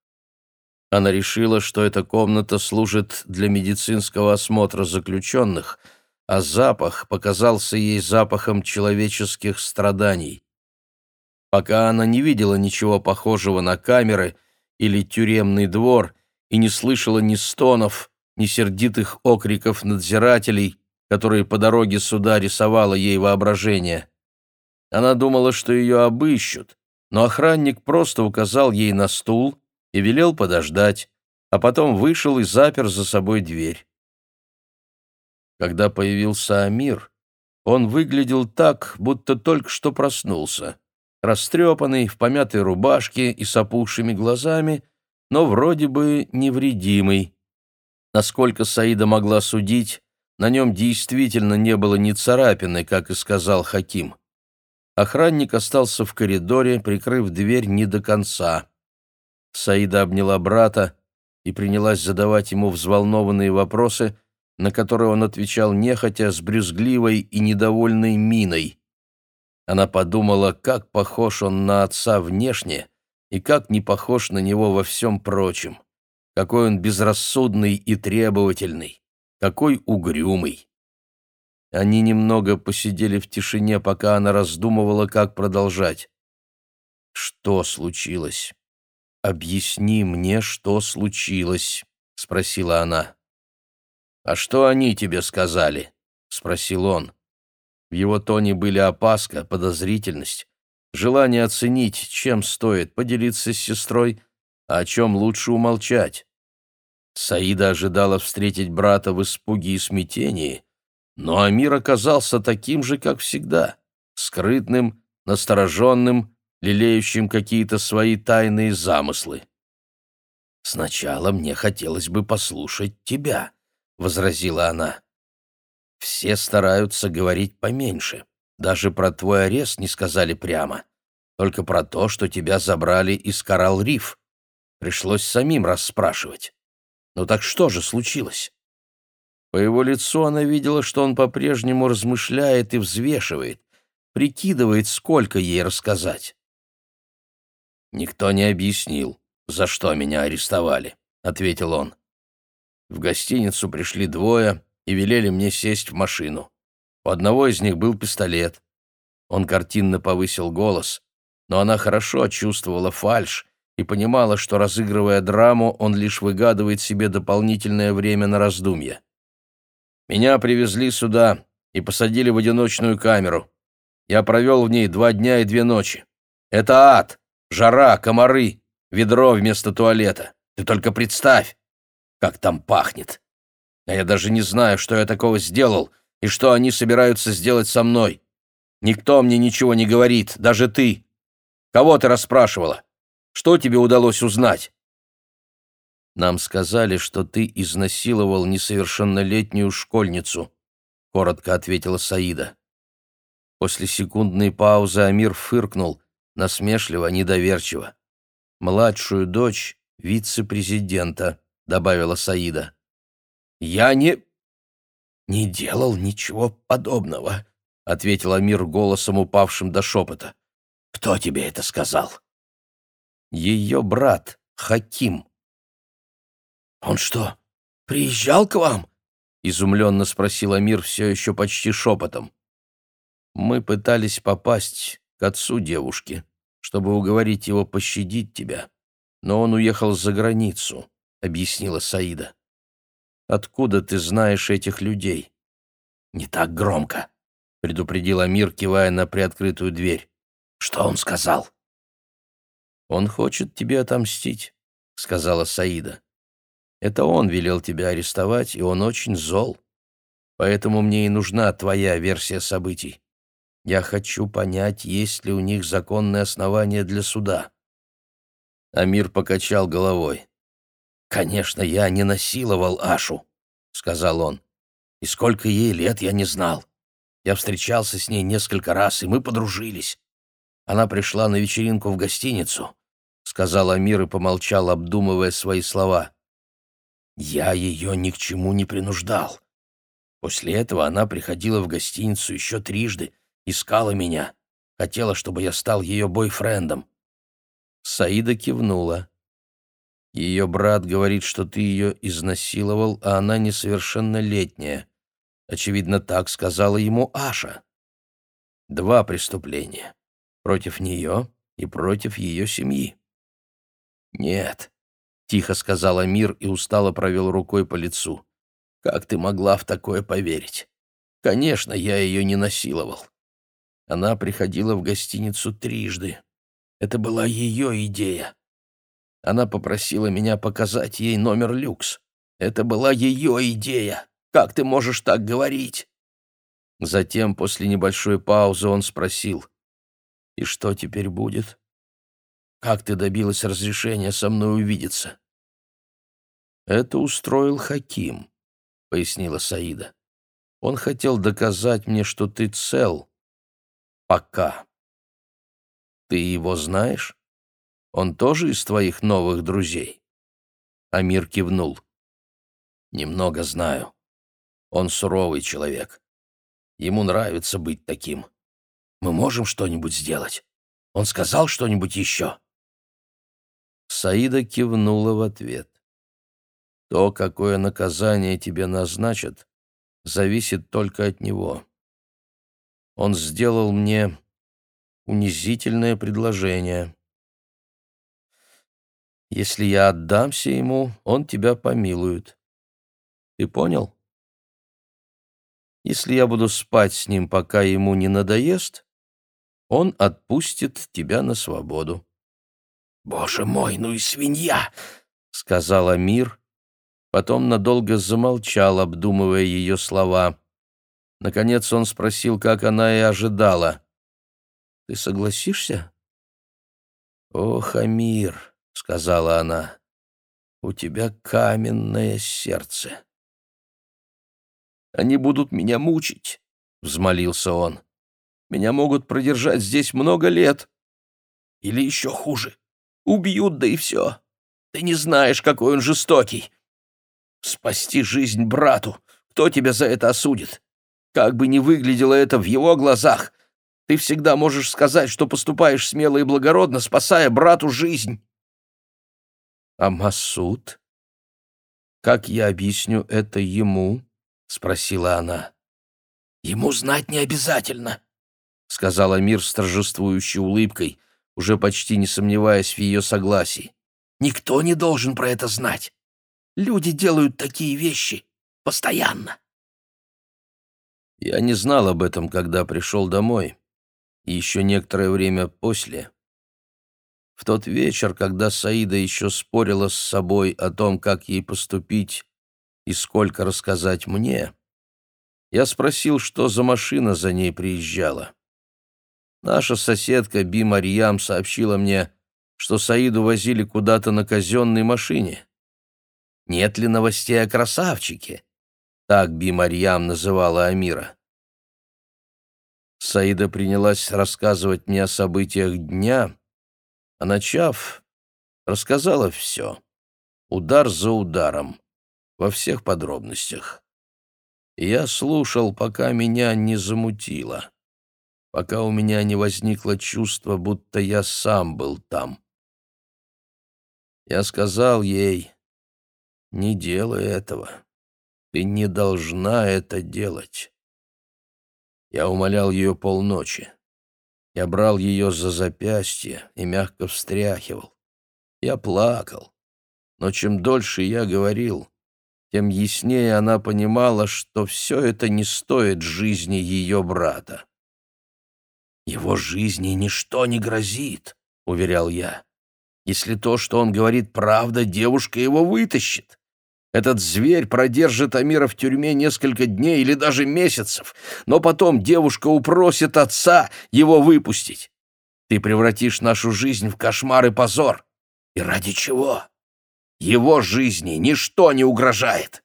Она решила, что эта комната служит для медицинского осмотра заключенных — а запах показался ей запахом человеческих страданий. Пока она не видела ничего похожего на камеры или тюремный двор и не слышала ни стонов, ни сердитых окриков надзирателей, которые по дороге сюда рисовало ей воображение. Она думала, что ее обыщут, но охранник просто указал ей на стул и велел подождать, а потом вышел и запер за собой дверь. Когда появился Амир, он выглядел так, будто только что проснулся, растрепанный, в помятой рубашке и с опухшими глазами, но вроде бы невредимый. Насколько Саида могла судить, на нем действительно не было ни царапины, как и сказал Хаким. Охранник остался в коридоре, прикрыв дверь не до конца. Саида обняла брата и принялась задавать ему взволнованные вопросы, на который он отвечал нехотя с брюзгливой и недовольной миной. Она подумала, как похож он на отца внешне и как не похож на него во всем прочем. Какой он безрассудный и требовательный, какой угрюмый. Они немного посидели в тишине, пока она раздумывала, как продолжать. «Что случилось? Объясни мне, что случилось», — спросила она. «А что они тебе сказали?» — спросил он. В его тоне были опаска, подозрительность, желание оценить, чем стоит поделиться с сестрой, а о чем лучше умолчать. Саида ожидала встретить брата в испуге и смятении, но Амир оказался таким же, как всегда, скрытным, настороженным, лелеющим какие-то свои тайные замыслы. «Сначала мне хотелось бы послушать тебя», — возразила она. «Все стараются говорить поменьше. Даже про твой арест не сказали прямо. Только про то, что тебя забрали из Коралл-Риф. Пришлось самим расспрашивать. Ну так что же случилось?» По его лицу она видела, что он по-прежнему размышляет и взвешивает, прикидывает, сколько ей рассказать. «Никто не объяснил, за что меня арестовали», — ответил он. В гостиницу пришли двое и велели мне сесть в машину. У одного из них был пистолет. Он картинно повысил голос, но она хорошо чувствовала фальшь и понимала, что, разыгрывая драму, он лишь выгадывает себе дополнительное время на раздумье. Меня привезли сюда и посадили в одиночную камеру. Я провел в ней два дня и две ночи. Это ад, жара, комары, ведро вместо туалета. Ты только представь, как там пахнет. А я даже не знаю, что я такого сделал и что они собираются сделать со мной. Никто мне ничего не говорит, даже ты. Кого ты расспрашивала? Что тебе удалось узнать? Нам сказали, что ты изнасиловал несовершеннолетнюю школьницу, коротко ответила Саида. После секундной паузы Амир фыркнул, насмешливо, недоверчиво. Младшую дочь вице-президента. — добавила Саида. «Я не... не делал ничего подобного», — ответил Амир голосом, упавшим до шепота. «Кто тебе это сказал?» «Ее брат, Хаким». «Он что, приезжал к вам?» — изумленно спросил Амир все еще почти шепотом. «Мы пытались попасть к отцу девушки, чтобы уговорить его пощадить тебя, но он уехал за границу объяснила Саида. «Откуда ты знаешь этих людей?» «Не так громко», — предупредил Амир, кивая на приоткрытую дверь. «Что он сказал?» «Он хочет тебе отомстить. — сказала Саида. «Это он велел тебя арестовать, и он очень зол. Поэтому мне и нужна твоя версия событий. Я хочу понять, есть ли у них законное основание для суда». Амир покачал головой. «Конечно, я не насиловал Ашу», — сказал он. «И сколько ей лет, я не знал. Я встречался с ней несколько раз, и мы подружились. Она пришла на вечеринку в гостиницу», — сказал Амир и помолчал, обдумывая свои слова. «Я ее ни к чему не принуждал. После этого она приходила в гостиницу еще трижды, искала меня, хотела, чтобы я стал ее бойфрендом». Саида кивнула. Ее брат говорит, что ты ее изнасиловал, а она несовершеннолетняя. Очевидно, так сказала ему Аша. Два преступления. Против нее и против ее семьи. «Нет», — тихо сказала Мир и устало провел рукой по лицу. «Как ты могла в такое поверить? Конечно, я ее не насиловал. Она приходила в гостиницу трижды. Это была ее идея. Она попросила меня показать ей номер люкс. Это была ее идея. Как ты можешь так говорить?» Затем, после небольшой паузы, он спросил, «И что теперь будет? Как ты добилась разрешения со мной увидеться?» «Это устроил Хаким», — пояснила Саида. «Он хотел доказать мне, что ты цел. Пока. Ты его знаешь?» Он тоже из твоих новых друзей?» Амир кивнул. «Немного знаю. Он суровый человек. Ему нравится быть таким. Мы можем что-нибудь сделать? Он сказал что-нибудь еще?» Саида кивнула в ответ. «То, какое наказание тебе назначат, зависит только от него. Он сделал мне унизительное предложение. Если я отдамся ему, он тебя помилует. Ты понял? Если я буду спать с ним, пока ему не надоест, он отпустит тебя на свободу. «Боже мой, ну и свинья!» — сказал Амир. Потом надолго замолчал, обдумывая ее слова. Наконец он спросил, как она и ожидала. «Ты согласишься?» «Ох, Амир!» — сказала она, — «у тебя каменное сердце». «Они будут меня мучить», — взмолился он. «Меня могут продержать здесь много лет. Или еще хуже, убьют, да и все. Ты не знаешь, какой он жестокий. Спасти жизнь брату, кто тебя за это осудит? Как бы ни выглядело это в его глазах, ты всегда можешь сказать, что поступаешь смело и благородно, спасая брату жизнь». «А Масуд? Как я объясню это ему?» — спросила она. «Ему знать не обязательно», — сказал Амир с торжествующей улыбкой, уже почти не сомневаясь в ее согласии. «Никто не должен про это знать. Люди делают такие вещи постоянно». Я не знал об этом, когда пришел домой, и еще некоторое время после. В тот вечер, когда Саида еще спорила с собой о том, как ей поступить и сколько рассказать мне, я спросил, что за машина за ней приезжала. Наша соседка Би Марьям сообщила мне, что Саиду возили куда-то на казенной машине. «Нет ли новостей о красавчике?» Так Би Марьям называла Амира. Саида принялась рассказывать мне о событиях дня, а начав, рассказала все, удар за ударом, во всех подробностях. Я слушал, пока меня не замутило, пока у меня не возникло чувство, будто я сам был там. Я сказал ей, не делай этого, ты не должна это делать. Я умолял ее полночи. Я брал ее за запястье и мягко встряхивал. Я плакал. Но чем дольше я говорил, тем яснее она понимала, что все это не стоит жизни ее брата. «Его жизни ничто не грозит», — уверял я. Если то, что он говорит, правда, девушка его вытащит. Этот зверь продержит Амира в тюрьме несколько дней или даже месяцев, но потом девушка упросит отца его выпустить. Ты превратишь нашу жизнь в кошмар и позор. И ради чего? Его жизни ничто не угрожает.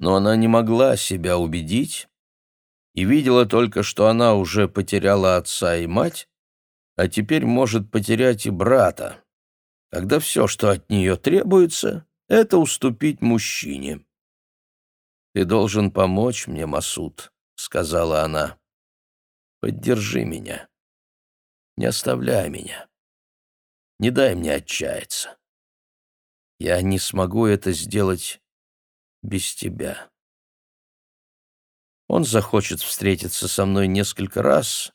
Но она не могла себя убедить и видела только, что она уже потеряла отца и мать, а теперь может потерять и брата, когда все, что от нее требуется, это уступить мужчине. «Ты должен помочь мне, Масуд», — сказала она. «Поддержи меня. Не оставляй меня. Не дай мне отчаяться. Я не смогу это сделать без тебя. Он захочет встретиться со мной несколько раз,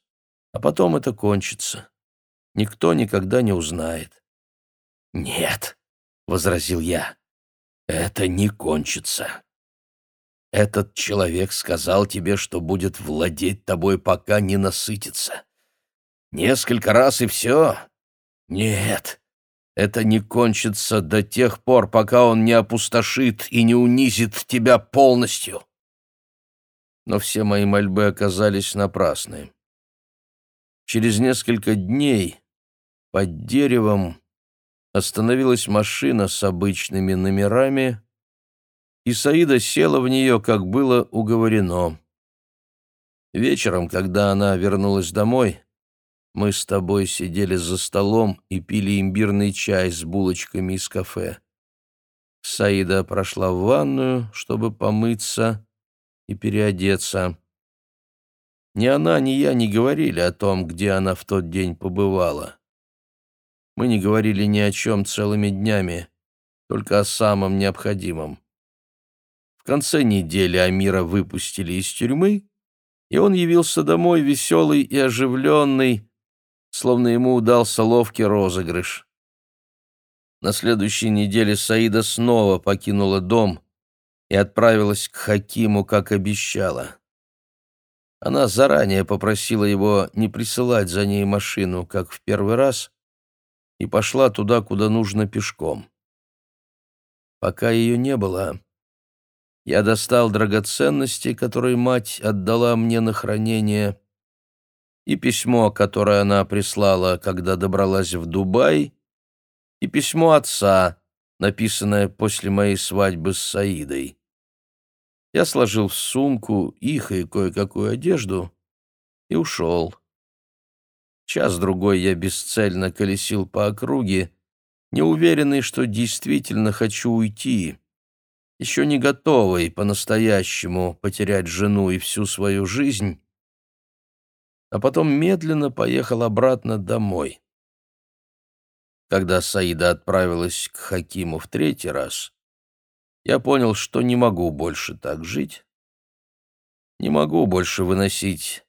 а потом это кончится. Никто никогда не узнает. «Нет», — возразил я, — «это не кончится. Этот человек сказал тебе, что будет владеть тобой, пока не насытится. Несколько раз и все? Нет, это не кончится до тех пор, пока он не опустошит и не унизит тебя полностью. Но все мои мольбы оказались напрасны. Через несколько дней под деревом остановилась машина с обычными номерами, и Саида села в нее, как было уговорено. Вечером, когда она вернулась домой, мы с тобой сидели за столом и пили имбирный чай с булочками из кафе. Саида прошла в ванную, чтобы помыться и переодеться. Ни она, ни я не говорили о том, где она в тот день побывала. Мы не говорили ни о чем целыми днями, только о самом необходимом. В конце недели Амира выпустили из тюрьмы, и он явился домой веселый и оживленный, словно ему удался ловкий розыгрыш. На следующей неделе Саида снова покинула дом и отправилась к Хакиму, как обещала. Она заранее попросила его не присылать за ней машину, как в первый раз, и пошла туда, куда нужно пешком. Пока ее не было, я достал драгоценности, которые мать отдала мне на хранение, и письмо, которое она прислала, когда добралась в Дубай, и письмо отца, написанное после моей свадьбы с Саидой. Я сложил в сумку их и кое-какую одежду и ушел. Час-другой я бесцельно колесил по округе, неуверенный, что действительно хочу уйти, еще не готовый по-настоящему потерять жену и всю свою жизнь, а потом медленно поехал обратно домой. Когда Саида отправилась к Хакиму в третий раз, я понял, что не могу больше так жить, не могу больше выносить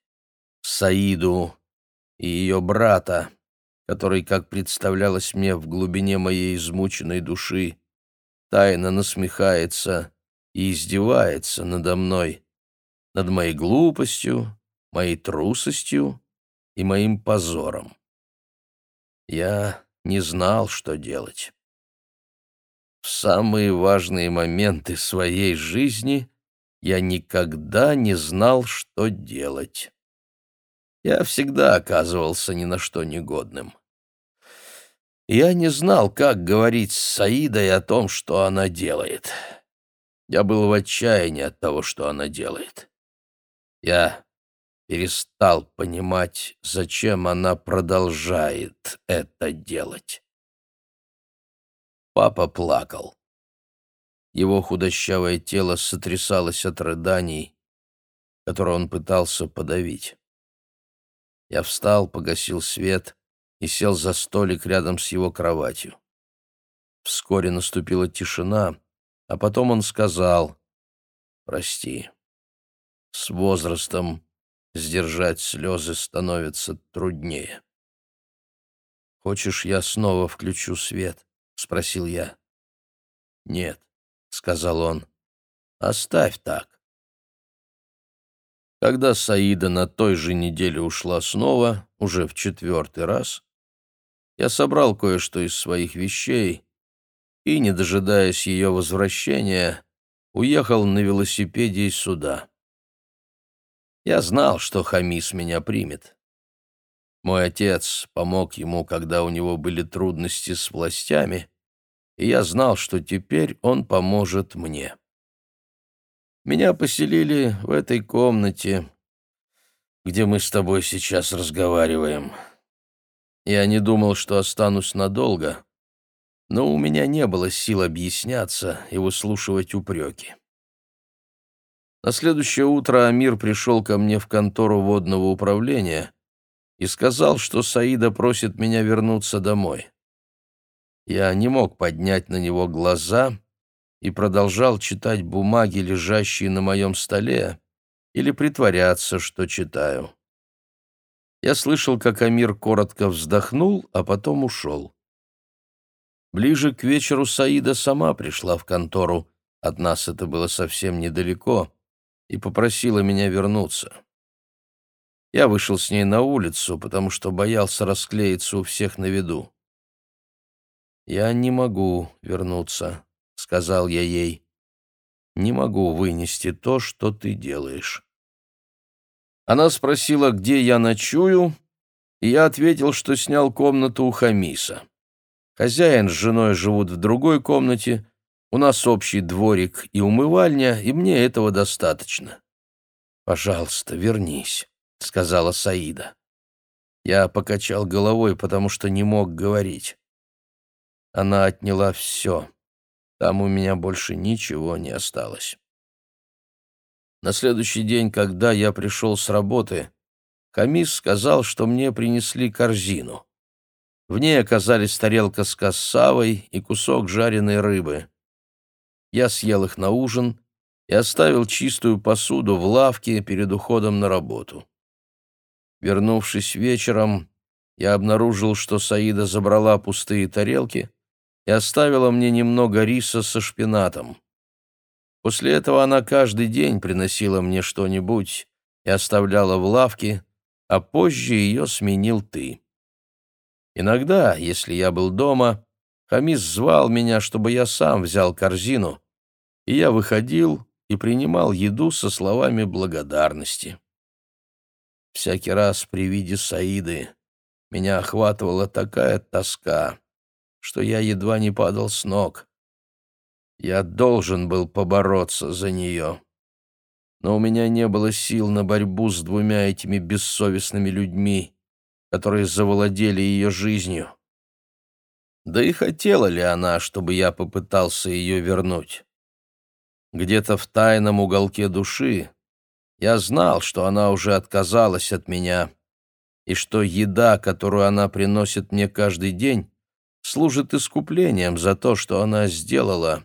Саиду и ее брата, который, как представлялось мне в глубине моей измученной души, тайно насмехается и издевается надо мной, над моей глупостью, моей трусостью и моим позором. Я не знал, что делать. В самые важные моменты своей жизни я никогда не знал, что делать. Я всегда оказывался ни на что негодным. Я не знал, как говорить с Саидой о том, что она делает. Я был в отчаянии от того, что она делает. Я перестал понимать, зачем она продолжает это делать. Папа плакал. Его худощавое тело сотрясалось от рыданий, которые он пытался подавить. Я встал, погасил свет и сел за столик рядом с его кроватью. Вскоре наступила тишина, а потом он сказал «Прости, с возрастом Сдержать слезы становится труднее. «Хочешь, я снова включу свет?» — спросил я. «Нет», — сказал он, — «оставь так». Когда Саида на той же неделе ушла снова, уже в четвертый раз, я собрал кое-что из своих вещей и, не дожидаясь ее возвращения, уехал на велосипеде из суда. Я знал, что Хамис меня примет. Мой отец помог ему, когда у него были трудности с властями, и я знал, что теперь он поможет мне. Меня поселили в этой комнате, где мы с тобой сейчас разговариваем. Я не думал, что останусь надолго, но у меня не было сил объясняться и выслушивать упреки. На следующее утро Амир пришел ко мне в контору водного управления и сказал, что Саида просит меня вернуться домой. Я не мог поднять на него глаза и продолжал читать бумаги, лежащие на моем столе, или притворяться, что читаю. Я слышал, как Амир коротко вздохнул, а потом ушел. Ближе к вечеру Саида сама пришла в контору, от нас это было совсем недалеко, и попросила меня вернуться. Я вышел с ней на улицу, потому что боялся расклеиться у всех на виду. «Я не могу вернуться», — сказал я ей. «Не могу вынести то, что ты делаешь». Она спросила, где я ночую, и я ответил, что снял комнату у Хамиса. Хозяин с женой живут в другой комнате, у нас общий дворик и умывальня, и мне этого достаточно. «Пожалуйста, вернись», — сказала Саида. Я покачал головой, потому что не мог говорить. Она отняла все. Там у меня больше ничего не осталось. На следующий день, когда я пришел с работы, Хамис сказал, что мне принесли корзину. В ней оказались тарелка с кассавой и кусок жареной рыбы. Я съел их на ужин и оставил чистую посуду в лавке перед уходом на работу. Вернувшись вечером, я обнаружил, что Саида забрала пустые тарелки и оставила мне немного риса со шпинатом. После этого она каждый день приносила мне что-нибудь и оставляла в лавке, а позже ее сменил ты. Иногда, если я был дома, Хамис звал меня, чтобы я сам взял корзину, и я выходил и принимал еду со словами благодарности. Всякий раз при виде Саиды меня охватывала такая тоска, что я едва не падал с ног. Я должен был побороться за нее. Но у меня не было сил на борьбу с двумя этими бессовестными людьми, которые завладели ее жизнью. Да и хотела ли она, чтобы я попытался ее вернуть? Где-то в тайном уголке души я знал, что она уже отказалась от меня, и что еда, которую она приносит мне каждый день, служит искуплением за то, что она сделала,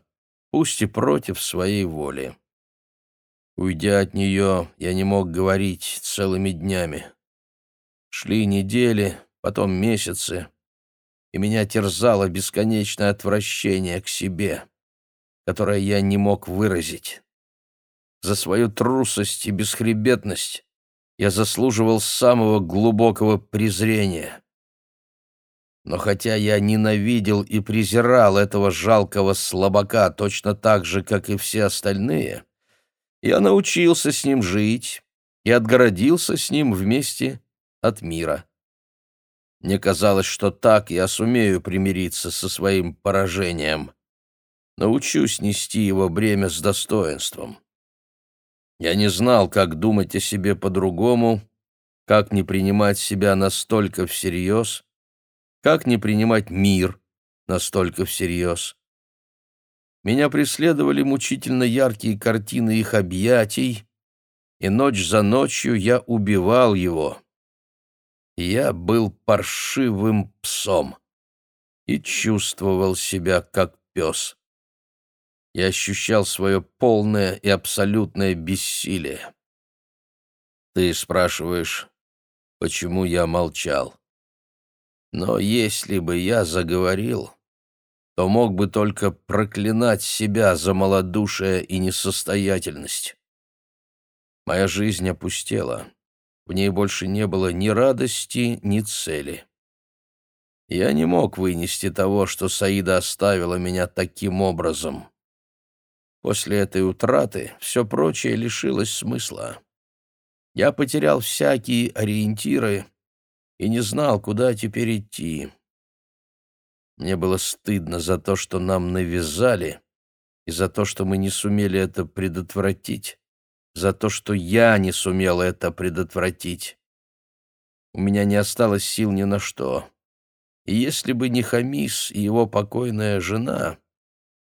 пусть и против своей воли. Уйдя от нее, я не мог говорить целыми днями. Шли недели, потом месяцы, и меня терзало бесконечное отвращение к себе, которое я не мог выразить. За свою трусость и бесхребетность я заслуживал самого глубокого презрения. Но хотя я ненавидел и презирал этого жалкого слабака точно так же, как и все остальные, я научился с ним жить и отгородился с ним вместе от мира. Мне казалось, что так я сумею примириться со своим поражением. Научусь нести его бремя с достоинством. Я не знал, как думать о себе по-другому, как не принимать себя настолько всерьез, как не принимать мир настолько всерьез? Меня преследовали мучительно яркие картины их объятий, и ночь за ночью я убивал его. Я был паршивым псом и чувствовал себя как пес. Я ощущал свое полное и абсолютное бессилие. Ты спрашиваешь, почему я молчал? Но если бы я заговорил, то мог бы только проклинать себя за малодушие и несостоятельность. Моя жизнь опустела. В ней больше не было ни радости, ни цели. Я не мог вынести того, что Саида оставила меня таким образом. После этой утраты все прочее лишилось смысла. Я потерял всякие ориентиры и не знал, куда теперь идти. Мне было стыдно за то, что нам навязали, и за то, что мы не сумели это предотвратить, за то, что я не сумел это предотвратить. У меня не осталось сил ни на что. И если бы не Хамис и его покойная жена,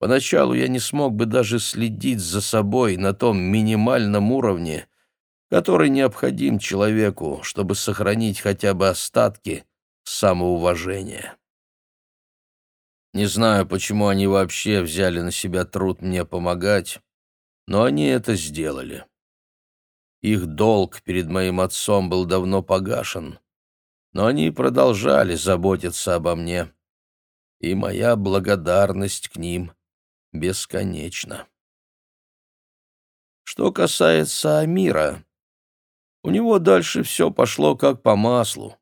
поначалу я не смог бы даже следить за собой на том минимальном уровне, который необходим человеку, чтобы сохранить хотя бы остатки самоуважения. Не знаю, почему они вообще взяли на себя труд мне помогать, но они это сделали. Их долг перед моим отцом был давно погашен, но они продолжали заботиться обо мне, и моя благодарность к ним бесконечна. Что касается Амира, у него дальше все пошло как по маслу.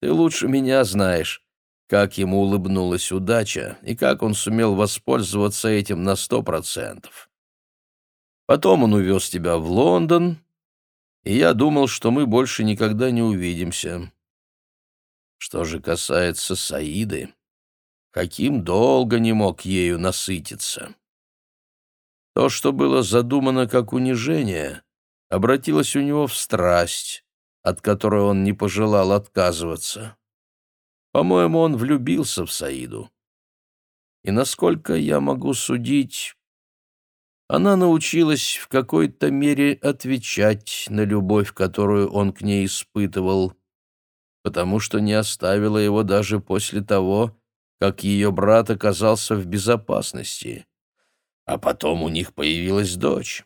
Ты лучше меня знаешь, как ему улыбнулась удача и как он сумел воспользоваться этим на сто процентов. Потом он увез тебя в Лондон, и я думал, что мы больше никогда не увидимся. Что же касается Саиды, каким долго не мог ею насытиться. То, что было задумано как унижение, обратилось у него в страсть, от которой он не пожелал отказываться. По-моему, он влюбился в Саиду. И насколько я могу судить, она научилась в какой-то мере отвечать на любовь, которую он к ней испытывал, потому что не оставила его даже после того, как ее брат оказался в безопасности. А потом у них появилась дочь.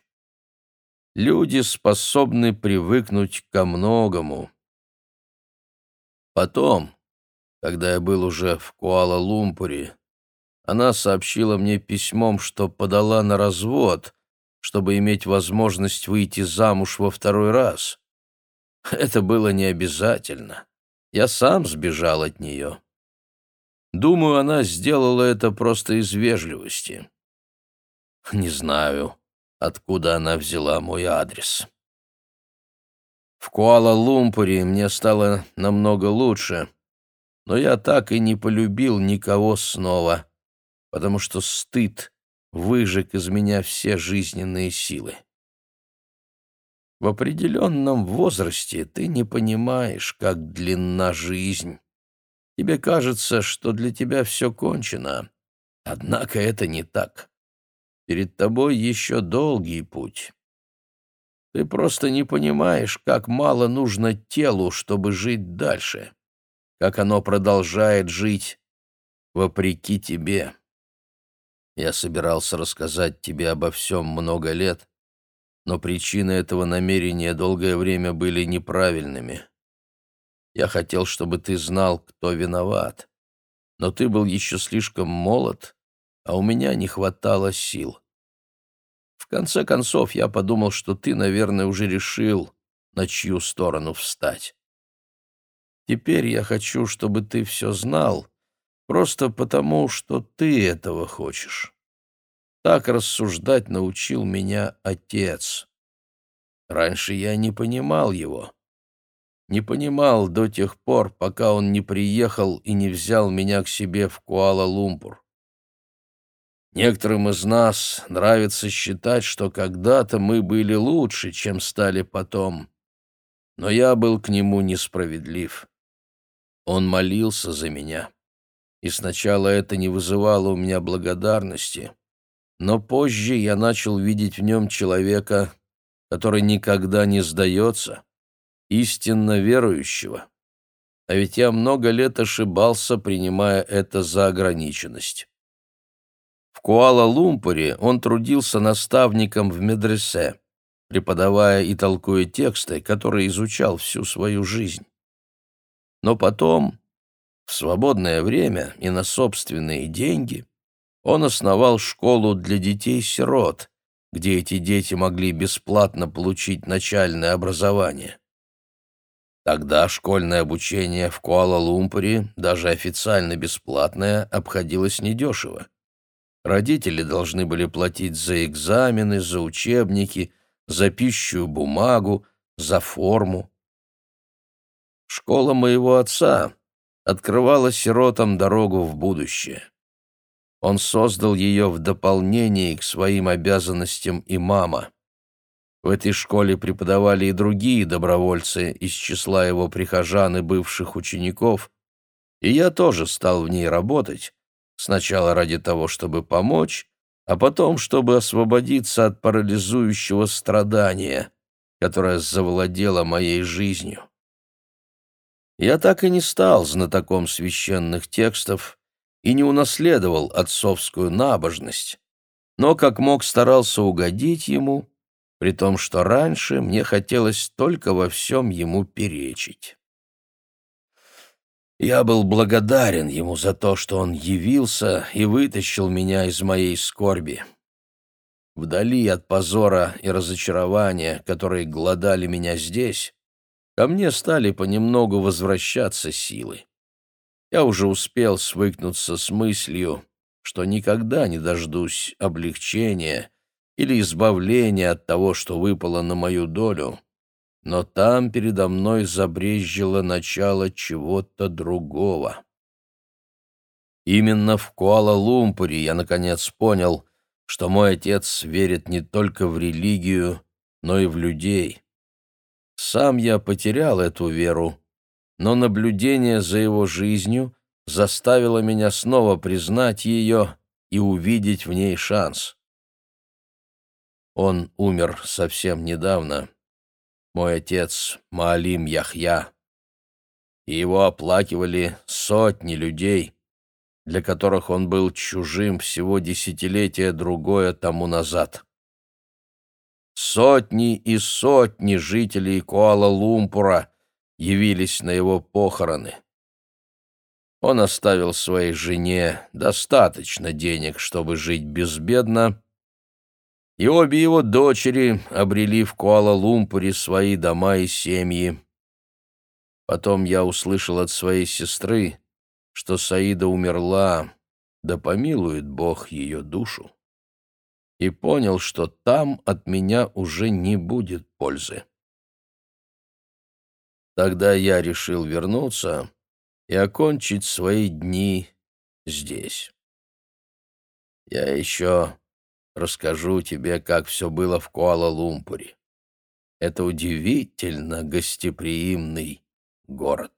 Люди способны привыкнуть ко многому. Потом, когда я был уже в Куала-Лумпуре, она сообщила мне письмом, что подала на развод, чтобы иметь возможность выйти замуж во второй раз. Это было не обязательно. Я сам сбежал от нее. Думаю, она сделала это просто из вежливости. Не знаю, откуда она взяла мой адрес. В Куала-Лумпуре мне стало намного лучше, но я так и не полюбил никого снова, потому что стыд выжег из меня все жизненные силы. В определенном возрасте ты не понимаешь, как длинна жизнь. Тебе кажется, что для тебя все кончено, однако это не так. Перед тобой еще долгий путь. Ты просто не понимаешь, как мало нужно телу, чтобы жить дальше как оно продолжает жить вопреки тебе. Я собирался рассказать тебе обо всем много лет, но причины этого намерения долгое время были неправильными. Я хотел, чтобы ты знал, кто виноват, но ты был еще слишком молод, а у меня не хватало сил. В конце концов, я подумал, что ты, наверное, уже решил, на чью сторону встать. Теперь я хочу, чтобы ты все знал, просто потому, что ты этого хочешь. Так рассуждать научил меня отец. Раньше я не понимал его. Не понимал до тех пор, пока он не приехал и не взял меня к себе в Куала-Лумпур. Некоторым из нас нравится считать, что когда-то мы были лучше, чем стали потом. Но я был к нему несправедлив. Он молился за меня. И сначала это не вызывало у меня благодарности, но позже я начал видеть в нем человека, который никогда не сдается, истинно верующего. А ведь я много лет ошибался, принимая это за ограниченность. Куала-Лумпуре он трудился наставником в медресе, преподавая и толкуя тексты, которые изучал всю свою жизнь. Но потом, в свободное время и на собственные деньги, он основал школу для детей-сирот, где эти дети могли бесплатно получить начальное образование. Тогда школьное обучение в Куала-Лумпуре, даже официально бесплатное, обходилось недешево. Родители должны были платить за экзамены, за учебники, за пищу бумагу, за форму. Школа моего отца открывала сиротам дорогу в будущее. Он создал ее в дополнение к своим обязанностям имама. В этой школе преподавали и другие добровольцы из числа его прихожан и бывших учеников, и я тоже стал в ней работать, сначала ради того, чтобы помочь, а потом, чтобы освободиться от парализующего страдания, которое завладело моей жизнью. Я так и не стал знатоком священных текстов и не унаследовал отцовскую набожность, но как мог старался угодить ему при том, что раньше мне хотелось только во всем ему перечить. Я был благодарен ему за то, что он явился и вытащил меня из моей скорби. Вдали от позора и разочарования, которые глодали меня здесь, ко мне стали понемногу возвращаться силы. Я уже успел свыкнуться с мыслью, что никогда не дождусь облегчения или избавление от того, что выпало на мою долю, но там передо мной забрезжило начало чего-то другого. Именно в Куала-Лумпуре я наконец понял, что мой отец верит не только в религию, но и в людей. Сам я потерял эту веру, но наблюдение за его жизнью заставило меня снова признать ее и увидеть в ней шанс. Он умер совсем недавно. Мой отец Маалим Яхья. И его оплакивали сотни людей, для которых он был чужим всего десятилетия другое тому назад. Сотни и сотни жителей Куала-Лумпура явились на его похороны. Он оставил своей жене достаточно денег, чтобы жить безбедно, и обе его дочери обрели в Куала-Лумпуре свои дома и семьи. Потом я услышал от своей сестры, что Саида умерла, да помилует Бог ее душу, и понял, что там от меня уже не будет пользы. Тогда я решил вернуться и окончить свои дни здесь. Я еще расскажу тебе, как все было в Куала-Лумпуре. Это удивительно гостеприимный город.